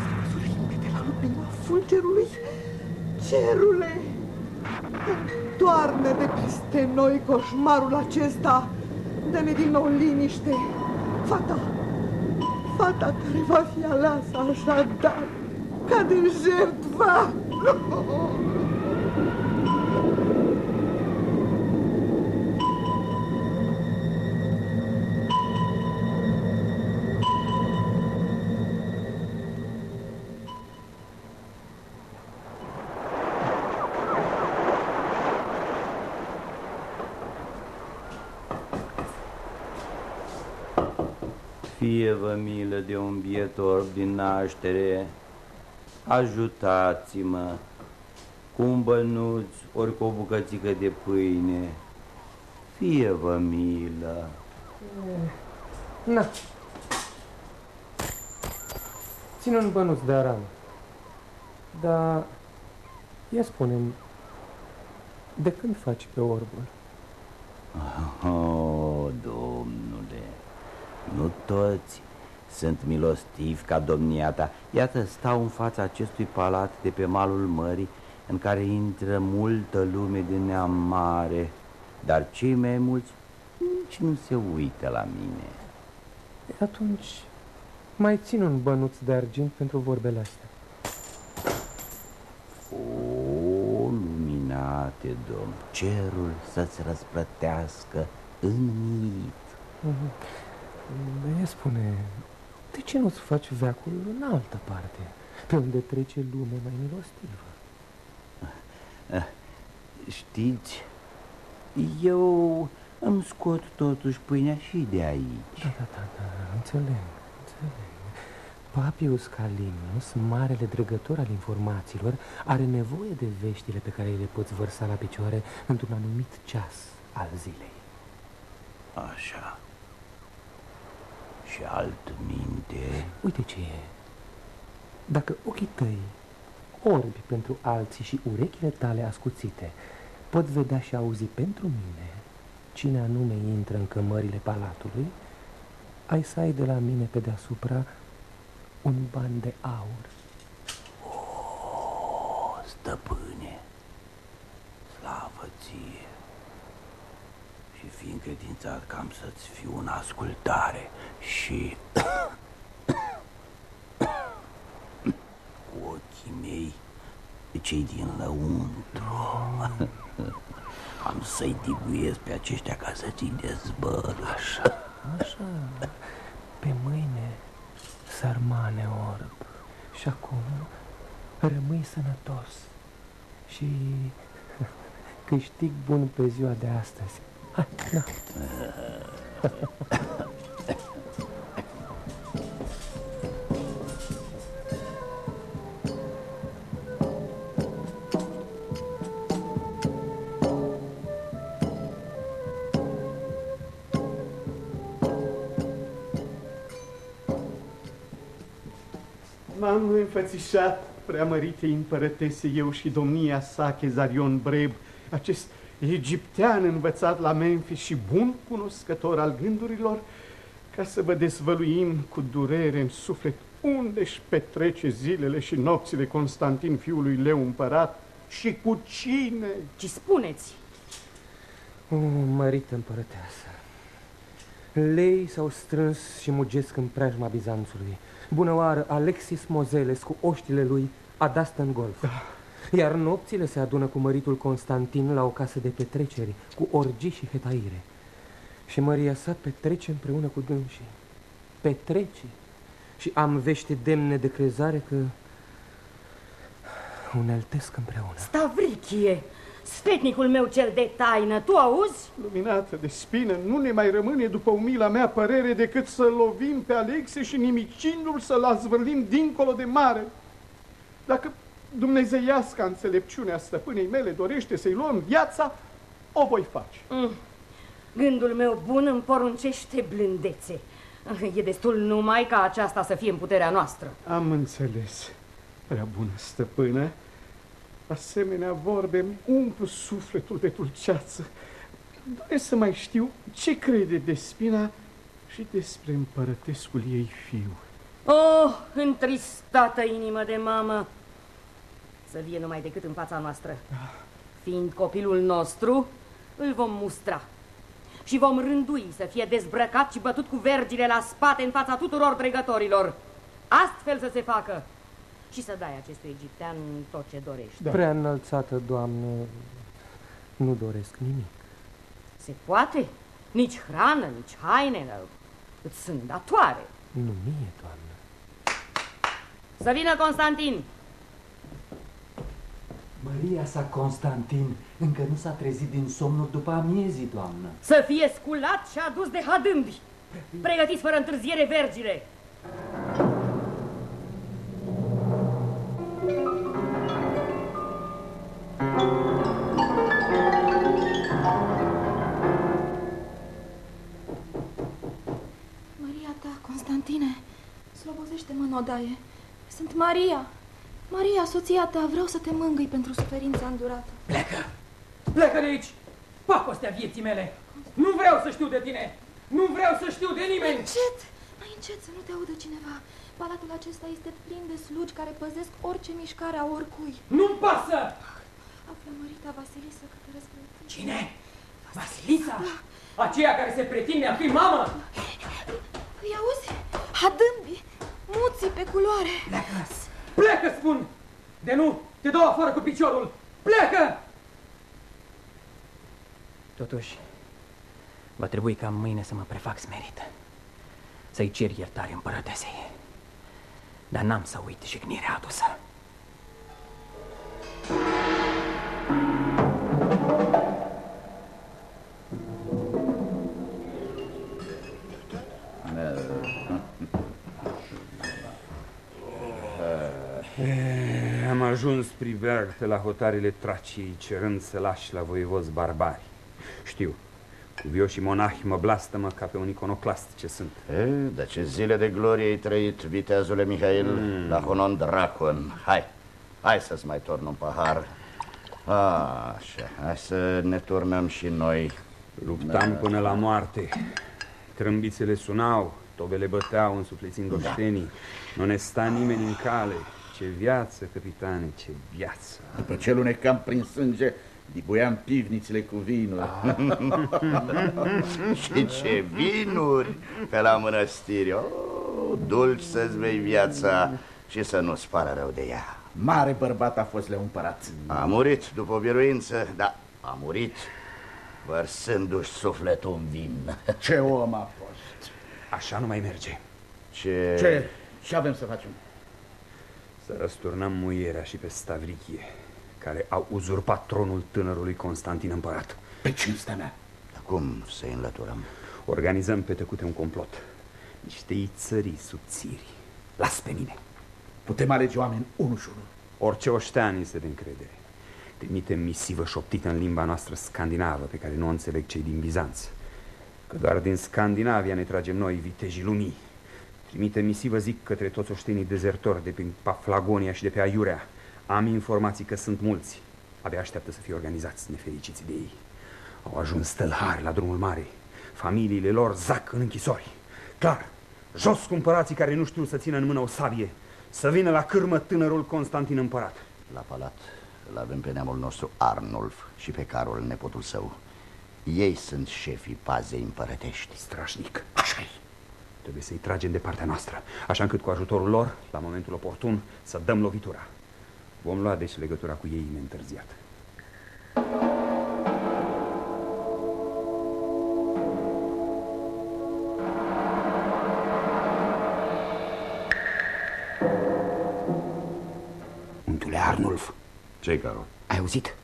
S-a văzut limpede la lumina fulgerului. Cerule! Toarnă de peste noi coșmarul acesta. Dă-ne din nou liniște. Fata, fata care va fi aleasă așadar, ca de jertfă. <laughs> Fie-vă milă de un biet orb din naștere, ajutați-mă cu un bănuț ori cu o bucățică de pâine. Fie-vă milă. Na. Ține un bănuț de aram. Dar, ia spune de când faci pe orbul? Oh, domnule, nu toți sunt milostivi ca domnia ta. Iată, stau în fața acestui palat de pe malul mării, în care intră multă lume de neam mare, dar cei mai mulți nici nu se uită la mine. Atunci, mai țin un bănuț de argint pentru vorbele astea. O, luminate, domn, cerul să-ți răsplătească în mit. Mhm. Dar ia spune, de ce nu-ți faci veacul în altă parte, pe unde trece lume mai milostivă? Ah, Știți, eu îmi scot totuși pâinea și de aici. Da, da, da, da, înțeleg, înțeleg. Papius Calimius, marele dregător al informațiilor, are nevoie de veștile pe care le poți vărsa la picioare într-un anumit ceas al zilei. Așa. Și alt minte... Uite ce e. Dacă ochii tăi, orbi pentru alții și urechile tale ascuțite, pot vedea și auzi pentru mine cine anume intră în cămările palatului, ai să ai de la mine pe deasupra un ban de aur. O, stăpâne, slavă ție! Și fi încredințat că am să-ți fiu în ascultare și <coughs> cu o cei din lăuntru. <laughs> Am să-i dibuiesc pe aceștia ca să ți dezbăr. Așa, așa. Pe mâine, sărmane orb. Și acum rămâi sănătos și <laughs> câștig bun pe ziua de astăzi. Hai, da. M-am înfățișat, preamărite împărătese, eu și domnia sa, Chezarion Breb, acest egiptean învățat la Memphis și bun cunoscător al gândurilor, ca să vă dezvăluim cu durere în suflet unde își petrece zilele și nopțile Constantin, fiul lui Leu împărat, și cu cine. Ci spuneți! O, mărită împărăteasă, lei s-au strâns și mugesc în preajma Bizanțului. Bună oară, Alexis Mozeles cu oștile lui adastă în golf. Iar nopțile se adună cu măritul Constantin la o casă de petreceri, cu orgii și hetaire. Și Maria sa petrece împreună cu dânsii. Petrece. Și am vești demne de crezare că uneltesc împreună. Stavrichie, sfetnicul meu cel de taină, tu auzi? Luminată de spină, nu ne mai rămâne după umila mea părere decât să lovim pe Alexe și nimicindu-l să-l azvârlim dincolo de mare. Dacă dumnezeiasca înțelepciunea stăpânei mele dorește să-i luăm viața, o voi face. Mm. Gândul meu bun îmi poruncește blândețe. E destul numai ca aceasta să fie în puterea noastră. Am înțeles, prea bună stăpână. Asemenea vorbe îmi umplu sufletul de dulceață. Doresc să mai știu ce crede Despina și despre împărătescul ei fiu. Oh, întristată inimă de mamă! Să vie numai decât în fața noastră. Fiind copilul nostru, îl vom mustra. Și vom rândui să fie dezbrăcat și bătut cu vergile la spate în fața tuturor dregătorilor. Astfel să se facă. Și să dai acestui egiptean tot ce dorești. Da. Prea înălțată, doamnă, nu doresc nimic. Se poate? Nici hrană, nici haine, îți sunt datoare. Nu mie, doamnă. Să vină Constantin! Maria sa Constantin încă nu s-a trezit din somnul după amiezii, doamnă. Să fie sculat și adus de hadâmbi. Pregătiți fără întârziere vergile. Maria ta, Constantine, slobozește-mă în odaie. Sunt Maria. Maria, soția ta, vreau să te mângâi pentru suferința îndurată. Plecă! Plecă de aici! Pacostea vieții mele! Nu vreau să știu de tine! Nu vreau să știu de nimeni! Mai încet! Mai încet să nu te audă cineva. Palatul acesta este plin de slugi care păzesc orice mișcare a oricui. Nu-mi pasă! Află mărita Vasilisa că te răzplătește. Cine? Vasilița? Aceea care se pretinde a fi mamă? Îi auzi? Hadâmbi, muții pe culoare. Plecă! Plecă, spun! De nu, te dau afară cu piciorul! Plecă! Totuși, va trebui ca mâine să mă prefac smerit. Să-i cer iertare împărătesei. Dar n-am să uit jignirea adusă. E, am ajuns priverte la hotarele Traciei, cerând să lași la voievozi barbari. Știu, cuvioșii monahi mă blastămă ca pe un iconoclast ce sunt. E, dar ce zile de glorie ai trăit, viteazule Mihail, mm. la Honon Dracon. Hai, hai să-ți mai torn un pahar. A, așa, hai să ne turnăm și noi. Luptam până la moarte. Trâmbițele sunau, tovele băteau însuflețind oștenii. Nu ne sta nimeni în cale. Ce viață, capitane, ce viață! După ce lunecam prin sânge, dibuiam pivnițele cu vinuri. <laughs> și ce vinuri pe la mănăstiri! Oh, dulci să-ți vei viața și să nu-ți pară rău de ea. Mare bărbat a fost leu împărat. A murit după o biruință, da, a murit vărsându-și sufletul în vin. Ce om a <laughs> fost! Așa nu mai merge. Ce... Ce? Ce avem să facem? Să răsturnăm muierea și pe Stavrichie, care au uzurpat tronul tânărului Constantin Împărat. Pe cinstea mea. Dar cum să-i înlăturăm? Organizăm pe tăcute un complot. Niște ițării subțiri. Las pe mine. Putem alege oameni unul și unul. Orice oștean este de încredere. Trimitem misivă șoptită în limba noastră scandinavă, pe care nu o înțeleg cei din Bizanț. Că doar din Scandinavia ne tragem noi vitejii lumii. Trimite misivă, zic, către toți oștenii dezertori de pe Paflagonia și de pe Aiurea. Am informații că sunt mulți. Abia așteaptă să fie organizați nefericiți de ei. Au ajuns tălhari la drumul mare. Familiile lor zac în închisori. Clar, jos cumpărații care nu știu să țină în mână o sabie. Să vină la cârmă tânărul Constantin Împărat. La palat îl avem pe neamul nostru Arnulf și pe Carol, nepotul său. Ei sunt șefii pazei împărătești. Strașnic, așa -i. Trebuie să-i tragem de partea noastră, așa încât cu ajutorul lor, la momentul oportun, să dăm lovitura. Vom lua deci legătura cu ei neîntârziat. Untule Arnulf, ce Carol? ai auzit?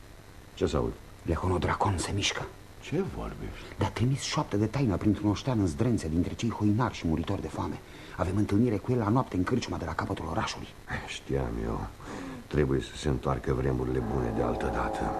Ce să aud? Lehonodracon se mișcă. Ce vorbești? Dar trimis șoaptă de taină printr-un oștean în zdrențe dintre cei hoinari și muritori de foame. Avem întâlnire cu el la noapte în cârciuma de la capătul orașului. Știam eu. Trebuie să se întoarcă vremurile bune de altă dată.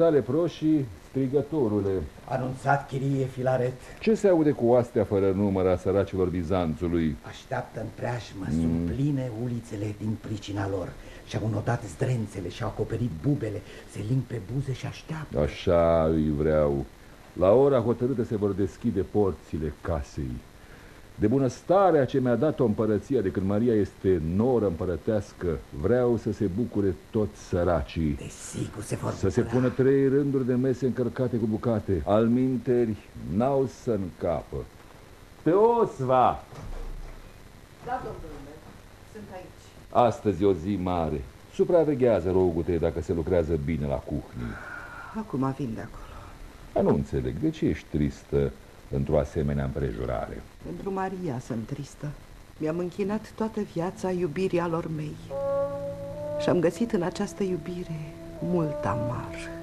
Ai anunțat leproșii strigătorule. Anunțat chirie Filaret. Ce se aude cu oastea fără număr a săracilor Bizanțului? Așteaptă în preajmă, Mm. sunt pline ulițele din pricina lor. Și-au înodat zdrențele și-au acoperit bubele, se ling pe buze și așteaptă. Așa îi vreau. La ora hotărâtă se vor deschide porțile casei. De bunăstarea ce mi-a dat-o împărăția de când Maria este noră împărătească, vreau să se bucure toți săracii. Desigur se vor Să se pună trei rânduri de mese încărcate cu bucate. Al minteri n-au să încapă. Pe Osva! Da, domnule meu, sunt aici. Astăzi e o zi mare. Supraveghează, rogute, dacă se lucrează bine la cuhnii. Acum vin de acolo. Dar nu înțeleg, de ce ești tristă într-o asemenea împrejurare? Pentru Maria sunt tristă. Mi-am închinat toată viața iubirii alor mei. Și am găsit în această iubire mult amar.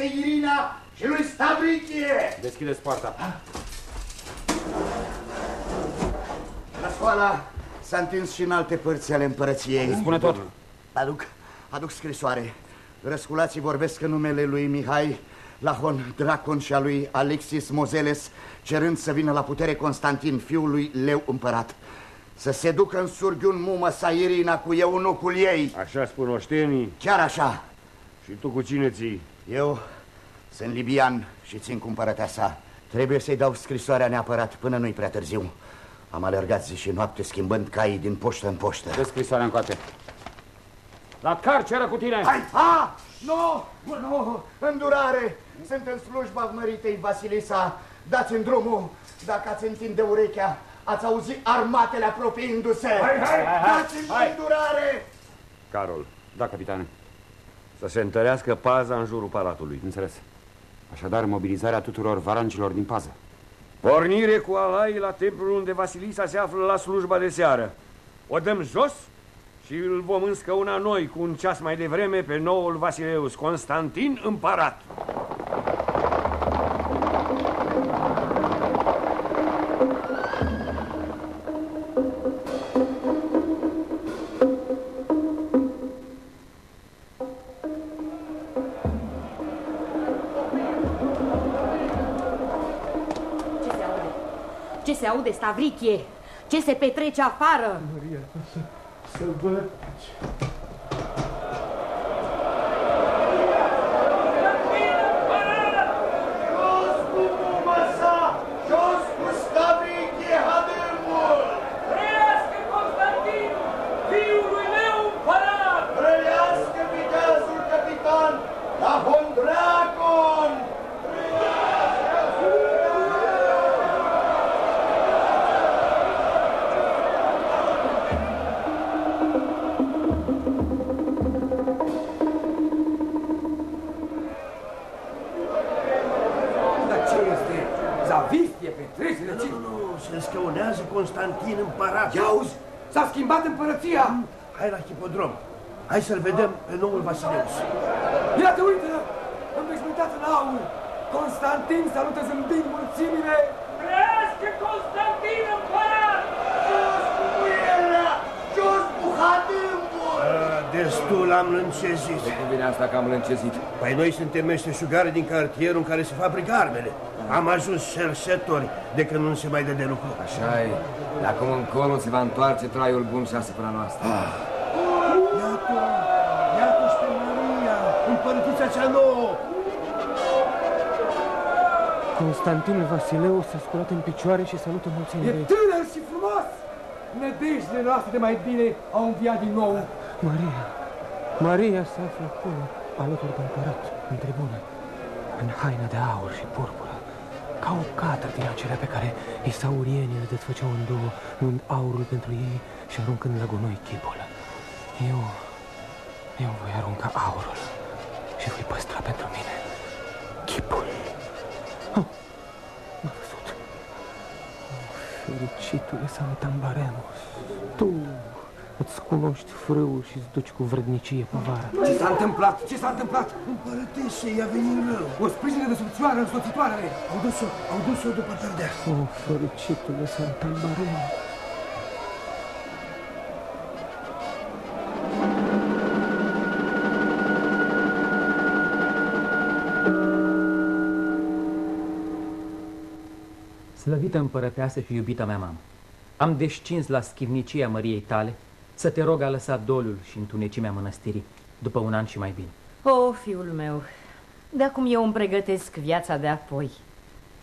Vasilisei Irina și lui Stavrichie. Deschideți poarta. Răscoala s-a întins și în alte părți ale împărăției. Spune tot. Aduc, aduc scrisoare. Răsculații vorbesc în numele lui Mihai Lahon Dracon și a lui Alexis Mozeles, cerând să vină la putere Constantin, fiul lui Leu împărat. Să se ducă în surghiun mumă sa Irina cu eunucul ei. Așa spun oștenii. Chiar așa. Și tu cu cine ții? Eu sunt libian și țin cu sa. Trebuie să-i dau scrisoarea neapărat până nu-i prea târziu. Am alergat zi și noapte schimbând caii din poștă în poștă. Dă scrisoarea încoate. La carceră cu tine! Hai, ha! Nu, nu, îndurare! Sunt în slujba măritei Vasilisa. Dați-mi drumul, dacă ați întinde urechea, ați auzit armatele apropiindu-se. Hai, hai, hai, Dați-mi hai. îndurare! Carol, Da, capitane. Să se întărească paza în jurul palatului. Înțeles. Așadar, mobilizarea tuturor varancilor din pază. Pornire cu alai la templul unde Vasilisa se află la slujba de seară. O dăm jos și îl vom înscăuna noi cu un ceas mai devreme pe noul Vasileus, Constantin împărat. Ce se aude, Stavrichie? Ce se petrece afară? Maria, să, să văd. Jos Hai la hipodrom. Hai să-l vedem pe noul Vasileus. Iată, uite, înveșmântat în aur! Constantin salută zâmbind mulțimile! Trăiască Constantin împărat! Jos cu muierea! Jos cu Hadâmul! Destul am lâncezit. Cum vine asta că am lâncezit? Păi noi suntem meșteșugare din cartierul în care se fabrică armele. Am ajuns cerșetori de când nu se mai dă de lucru. Așa e. De acum încolo se va întoarce traiul bun și asupra noastră. Iată, iată-și pe Maria, împărătița cea nouă. Constantin Vasileu s-a sculat în picioare și salută E mulțimile. tânăr și frumos! Nădejdele noastre de mai bine au înviat din nou. Maria, Maria se află acolo, alături de împărat, în tribună, în haină de aur și purpură, ca o catră din acelea pe care isaurienii le desfăceau în două, luând aurul pentru ei și aruncând la gunoi chipul. Eu, eu voi arunca aurul și voi păstra pentru mine chipul. Oh, m-a văzut. Oh, fericitule Santambaremus, tu îți cunoști frâul și îți duci cu vrednicie povara. Ce s-a întâmplat? Ce s-a întâmplat? Împărătese, i-a venit rău. O sprijină de subțioară însoțitoarele. Au dus-o, au dus-o după perdea. Oh, fericitule Santambaremus. Slăvită împărăteasă și iubita mea mamă, am descins la schivnicia măriei tale să te rog a lăsa dolul și întunecimea mănăstirii după un an și mai bine. O, fiul meu, de acum eu îmi pregătesc viața de apoi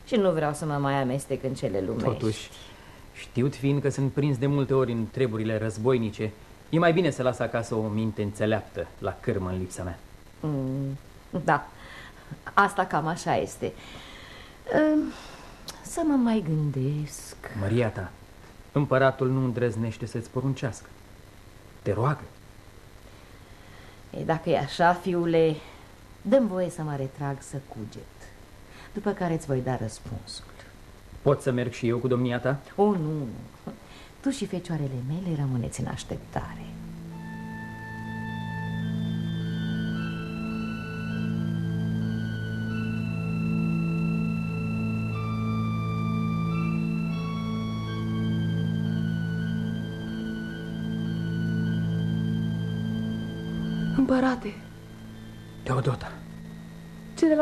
și nu vreau să mă mai amestec în cele lumești. Totuși, știut fiind că sunt prins de multe ori în treburile războinice, e mai bine să las acasă o minte înțeleaptă la cârmă în lipsa mea. Mm, da, asta cam așa este. Ehm, Să mă mai gândesc. Maria ta, împăratul nu îndrăznește să-ți poruncească. Te roagă. E, dacă e așa, fiule, dăm voie să mă retrag să cuget, după care îți voi da răspunsul. Pot să merg și eu cu domnia ta? O, nu, nu. Tu și fecioarele mele rămâneți în așteptare.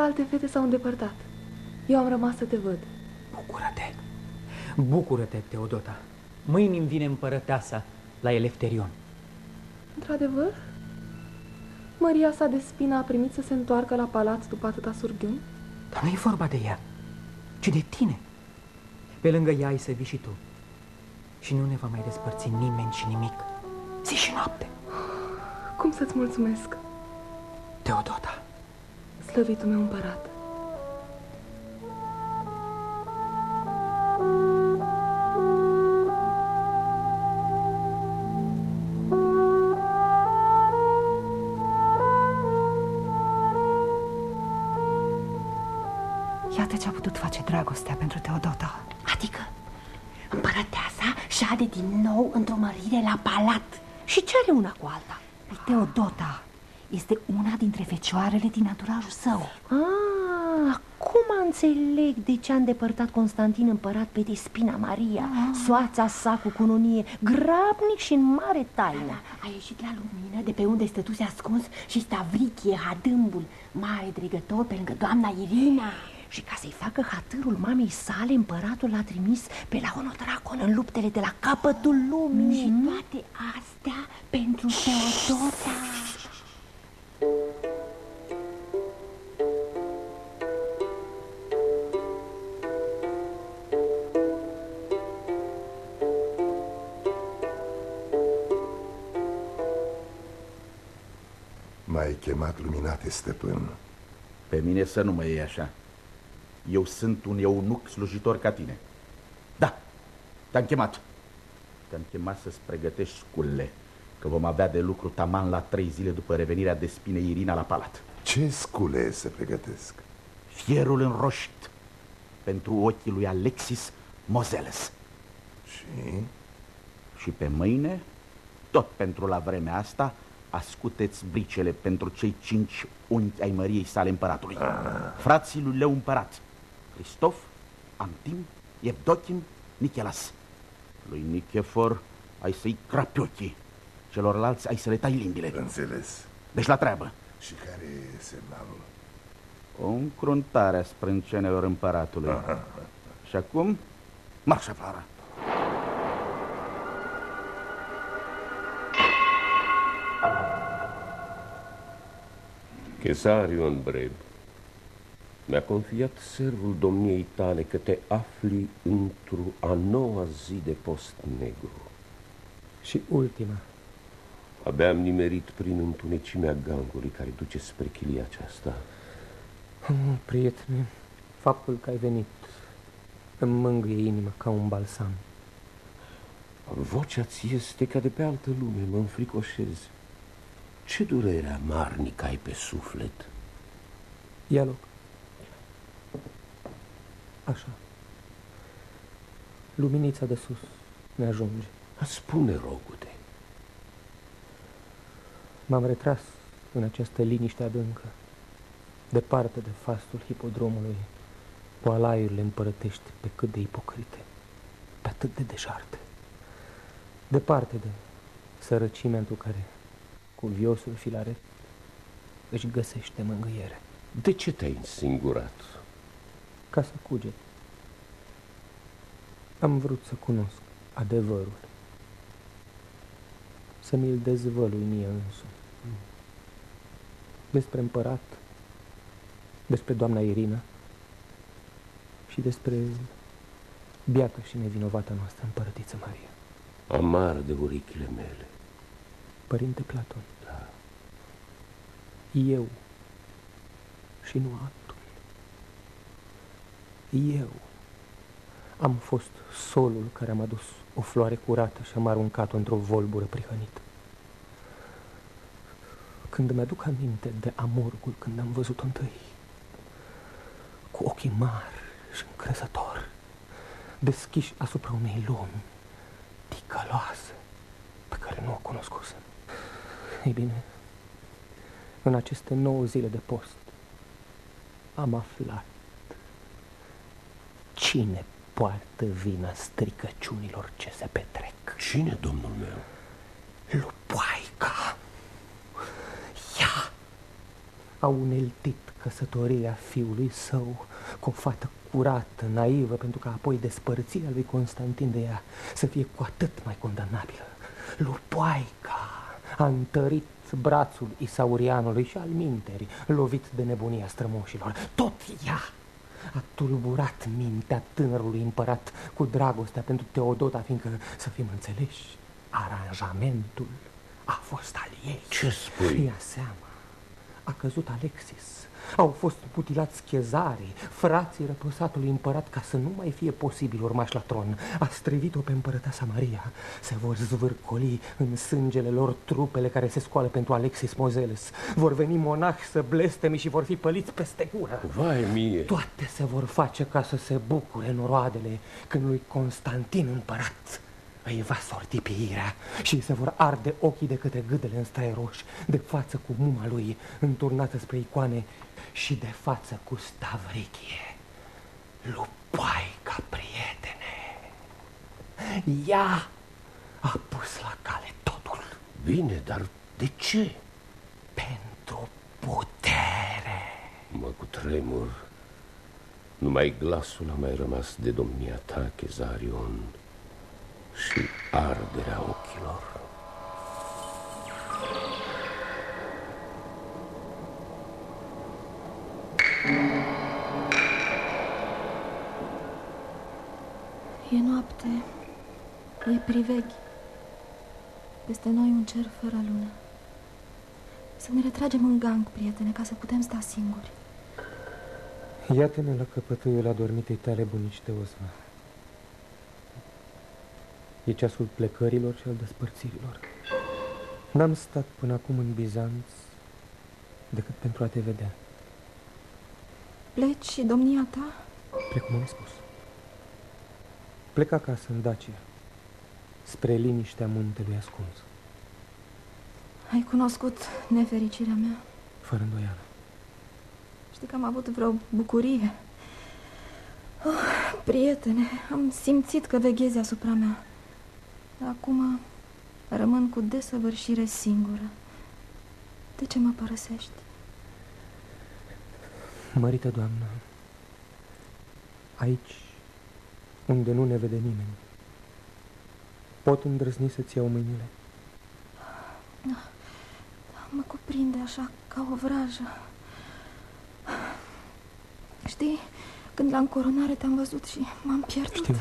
Celelalte fete s-au îndepărtat. Eu am rămas să te văd. bucură-te. Bucură-te, Teodota. Mâine îmi vine împărăteasa la Elefterion. Într-adevăr? Maria sa de spină a primit să se întoarcă la palat după atâta surghiuni? Dar nu e vorba de ea, ci de tine. Pe lângă ea ai să vii și tu. Și nu ne va mai despărți nimeni și nimic. Zi și noapte. Cum să-ți mulțumesc? Teodota. Slăvitul meu împărat. Iată ce a putut face dragostea pentru Teodota. Adică împărăteasa șade din nou într-o mărire la palat. Și ce are una cu alta? Păi Teodota este una dintre fecioarele din naturajul său. Ah, acum înțeleg de ce a îndepărtat Constantin împărat pe Despina Maria, ah. soața sa cu cununie, grabnic și în mare taină. A ieșit la lumină de pe unde stătuse ascuns și Stavrichie, hadâmbul, mare dregător pe lângă doamna Irina. Și ca să-i facă hatârul mamei sale, împăratul l-a trimis pe la Honodracon în luptele de la capătul lumii. Și toate astea pentru Teodota. Chemat luminate, stăpân. Pe mine să nu mă iei așa. Eu sunt un eunuc slujitor ca tine. Da, te-am chemat. Te-am chemat să-ți pregătești sculele, că vom avea de lucru taman la trei zile după revenirea de spine Irina la palat. Ce scule să pregătesc? Fierul înroșit pentru ochii lui Alexis Mozeles. Și? Și pe mâine, tot pentru la vremea asta, ascuteți bricele pentru cei cinci unchi ai măriei sale împăratului. Ah. Frații lui Leu împărat, Cristof, Antim, Evdochim, Nichelas. Lui Nichefor ai să-i crapi ochii, celorlalți ai să le tai limbile. Înțeles. Deci la treabă. Și care e semnalul? O încruntare a sprâncenelor împăratului. Aha. <laughs> Și acum, marș afară. Chesarion Breb, mi-a confiat servul domniei tale că te afli într-o a noua zi de post negru. Și ultima. Abia am nimerit prin întunecimea gangului care duce spre chilia aceasta. Oh, prietene, faptul că ai venit îmi mângâie inima ca un balsam. Vocea ți este ca de pe altă lume, mă înfricoșez. Ce durere amarnică ai pe suflet? Ia loc. Așa. Luminița de sus ne ajunge. Spune, rogute. M-am retras în această liniște adâncă, departe de fastul hipodromului, cu alaiurile împărătești pe cât de ipocrite, pe atât de deșarte, departe de sărăcimea într care cuviosul filaret își găsește mângâiere. De ce te-ai însingurat? Ca să cuget. Am vrut să cunosc adevărul. Să mi-l dezvălui mie însumi. Despre împărat, despre doamna Irina și despre biată și nevinovata noastră împărătiță Maria. Amar de urechile mele. Părinte Platon. Da. Eu și nu altul. Eu am fost solul care am adus o floare curată și am aruncat-o într-o volbură prihănită. Când îmi aduc aminte de amorgul când am văzut-o întâi, cu ochii mari și încrezători, deschiși asupra unei lumi ticăloase pe care nu o cunoscusem. Ei bine, în aceste nouă zile de post am aflat cine poartă vina stricăciunilor ce se petrec. Cine, domnul meu? Lupoaica. Ea a uneltit căsătorirea fiului său cu o fată curată, naivă, pentru că apoi despărțirea lui Constantin de ea să fie cu atât mai condamnabilă. Lupoaica a întărit brațul Isaurianului și al minterii, lovit de nebunia strămoșilor. Tot ea a tulburat mintea tânărului împărat cu dragostea pentru Teodota, fiindcă, să fim înțeleși, aranjamentul a fost al ei. Ce spui? Ia seama, a căzut Alexis. Au fost mutilați chezarii, frații răposatului împărat ca să nu mai fie posibil urmaș la tron. A strivit-o pe împărăteasa Maria. Se vor zvârcoli în sângele lor trupele care se scoală pentru Alexis Mozeles. Vor veni monahi să blestemi și vor fi păliți peste gură. Vai mie! Toate se vor face ca să se bucure noroadele când lui Constantin împărat îi va sorti pieirea și se vor arde ochii de către gâdele în straie roși, de față cu muma lui înturnată spre icoane și de față cu stavrechie. Lupaica, prietene, ea a pus la cale totul. Bine, dar de ce? Pentru putere. Mă cu tremur. Numai glasul a mai rămas de domnia ta, Chezarion, și arderea ochilor. E noapte, e priveghi. Peste noi un cer fără lună. Să ne retragem în gang, prietene, ca să putem sta singuri. Iată-ne la căpătâiul adormitei tale bunici de Osma. E ceasul plecărilor și al despărțirilor. N-am stat până acum în Bizanț decât pentru a te vedea. Pleci și domnia ta? Plec cum am spus. Plec acasă, în Dacia, spre liniștea muntelui ascuns. Ai cunoscut nefericirea mea? Fără îndoială. Știi că am avut vreo bucurie? Oh, prietene, am simțit că veghezi asupra mea. Dar acum rămân cu desăvârșire singură. De ce mă părăsești? Mărită doamnă, aici, unde nu ne vede nimeni, pot îndrăzni să-ți iau mâinile? Da, mă cuprinde așa ca o vrajă. Știi, când la încoronare te-am văzut și m-am pierdut. Știu,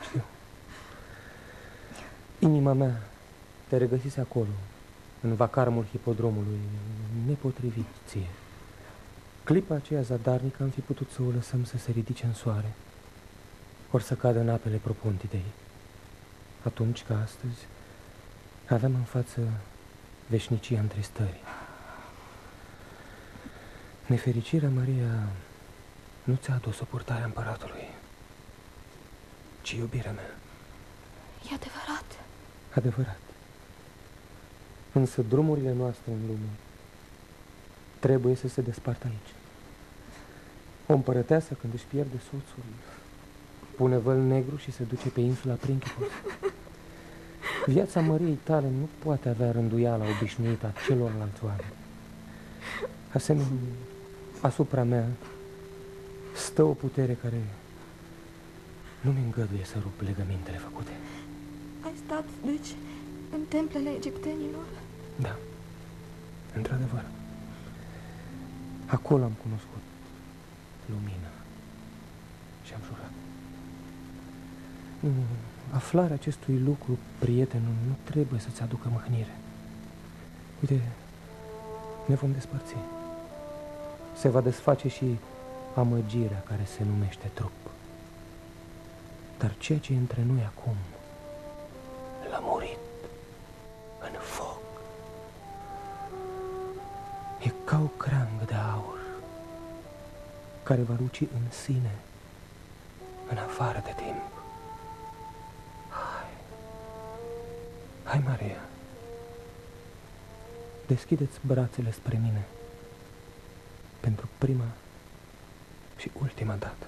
știu. Inima mea te regăsise acolo, în vacarmul hipodromului, nepotrivit ție. Clipa aceea zadarnică am fi putut să o lăsăm să se ridice în soare, ori să cadă în apele propontidei. Atunci, ca astăzi, aveam în față veșnicia întristării. Nefericirea, Maria, nu ți-a adus o purtare împăratului, ci iubirea mea. E adevărat. Adevărat. Însă drumurile noastre în lume trebuie să se despartă aici. O împărăteasă când își pierde soțul, pune văl negru și se duce pe insula Principos. Viața Măriei tale nu poate avea rânduiala obișnuită a celorlalți oameni. Asemenea, asupra mea stă o putere care nu-mi îngăduie să rup legămintele făcute. Ai stat, deci, în templele egiptenilor? Da, într-adevăr. Acolo am cunoscut lumina și am jurat. Nu, aflarea acestui lucru, prietenul, nu trebuie să-ți aducă mâhnire. Uite, ne vom despărți. Se va desface și amăgirea care se numește trup. Dar ceea ce e între noi acum, lămurit în foc, e ca o creangă de aur care va luci în sine, în afară de timp. Hai, hai, Maria, deschideți brațele spre mine pentru prima și ultima dată.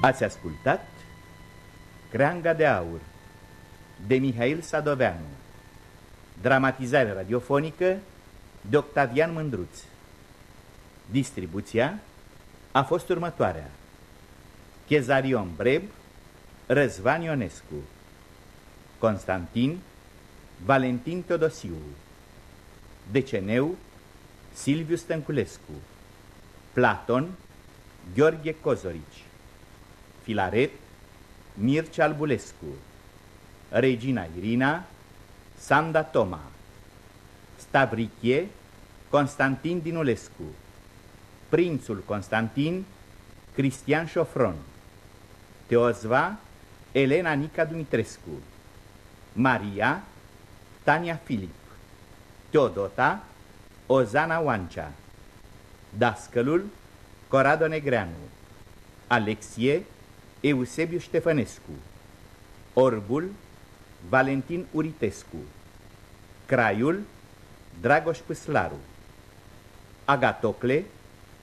Ați ascultat Creanga de aur de Mihail Sadoveanu. Dramatizare radiofonică de Octavian Mândruț. Distribuția a fost următoarea. Chezarion Breb Răzvan Ionescu. Constantin Valentin Teodosiu. Deceneu Silviu Stănculescu. Platon Gheorghe Cozorici Filaret Mircea Albulescu Regina Irina Sanda Toma Stavrichie Constantin Dinulescu Prințul Constantin Cristian Șofron Teozva Elena Nica Dumitrescu Maria Tania Filip Teodota Ozana Oancea Dascălul Corado Negreanu Alexie Eusebiu Ștefănescu Orbul Valentin Uritescu Craiul Dragoș Păslaru Agatocle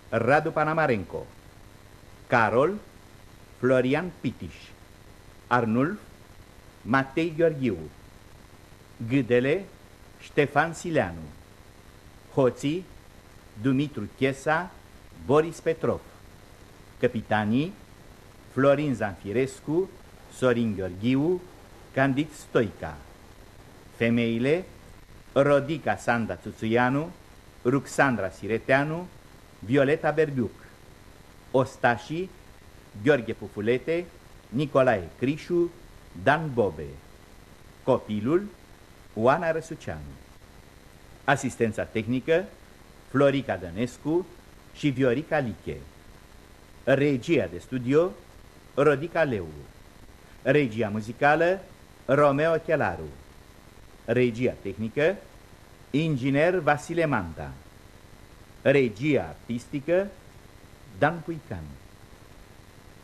Radu Panamarenco Carol Florian Pitiș Arnulf Matei Gheorghiu Gâdele Ștefan Sileanu Hoții Dumitru Chesa Boris Petrov Capitanii Florin Zanfirescu Sorin Gheorghiu Candid Stoica. Femeile Rodica Sanda Tuțuianu Ruxandra Sireteanu Violeta Berbiuc. Ostașii Gheorghe Pufulete Nicolae Crișu Dan Bobe. Copilul Oana Răsuceanu. Asistența tehnică Florica Dănescu și Viorica Liche. Regia de studio Rodica Leu. Regia muzicală Romeo Chelaru. Regia tehnică Inginer Vasile Manta. Regia artistică Dan Puican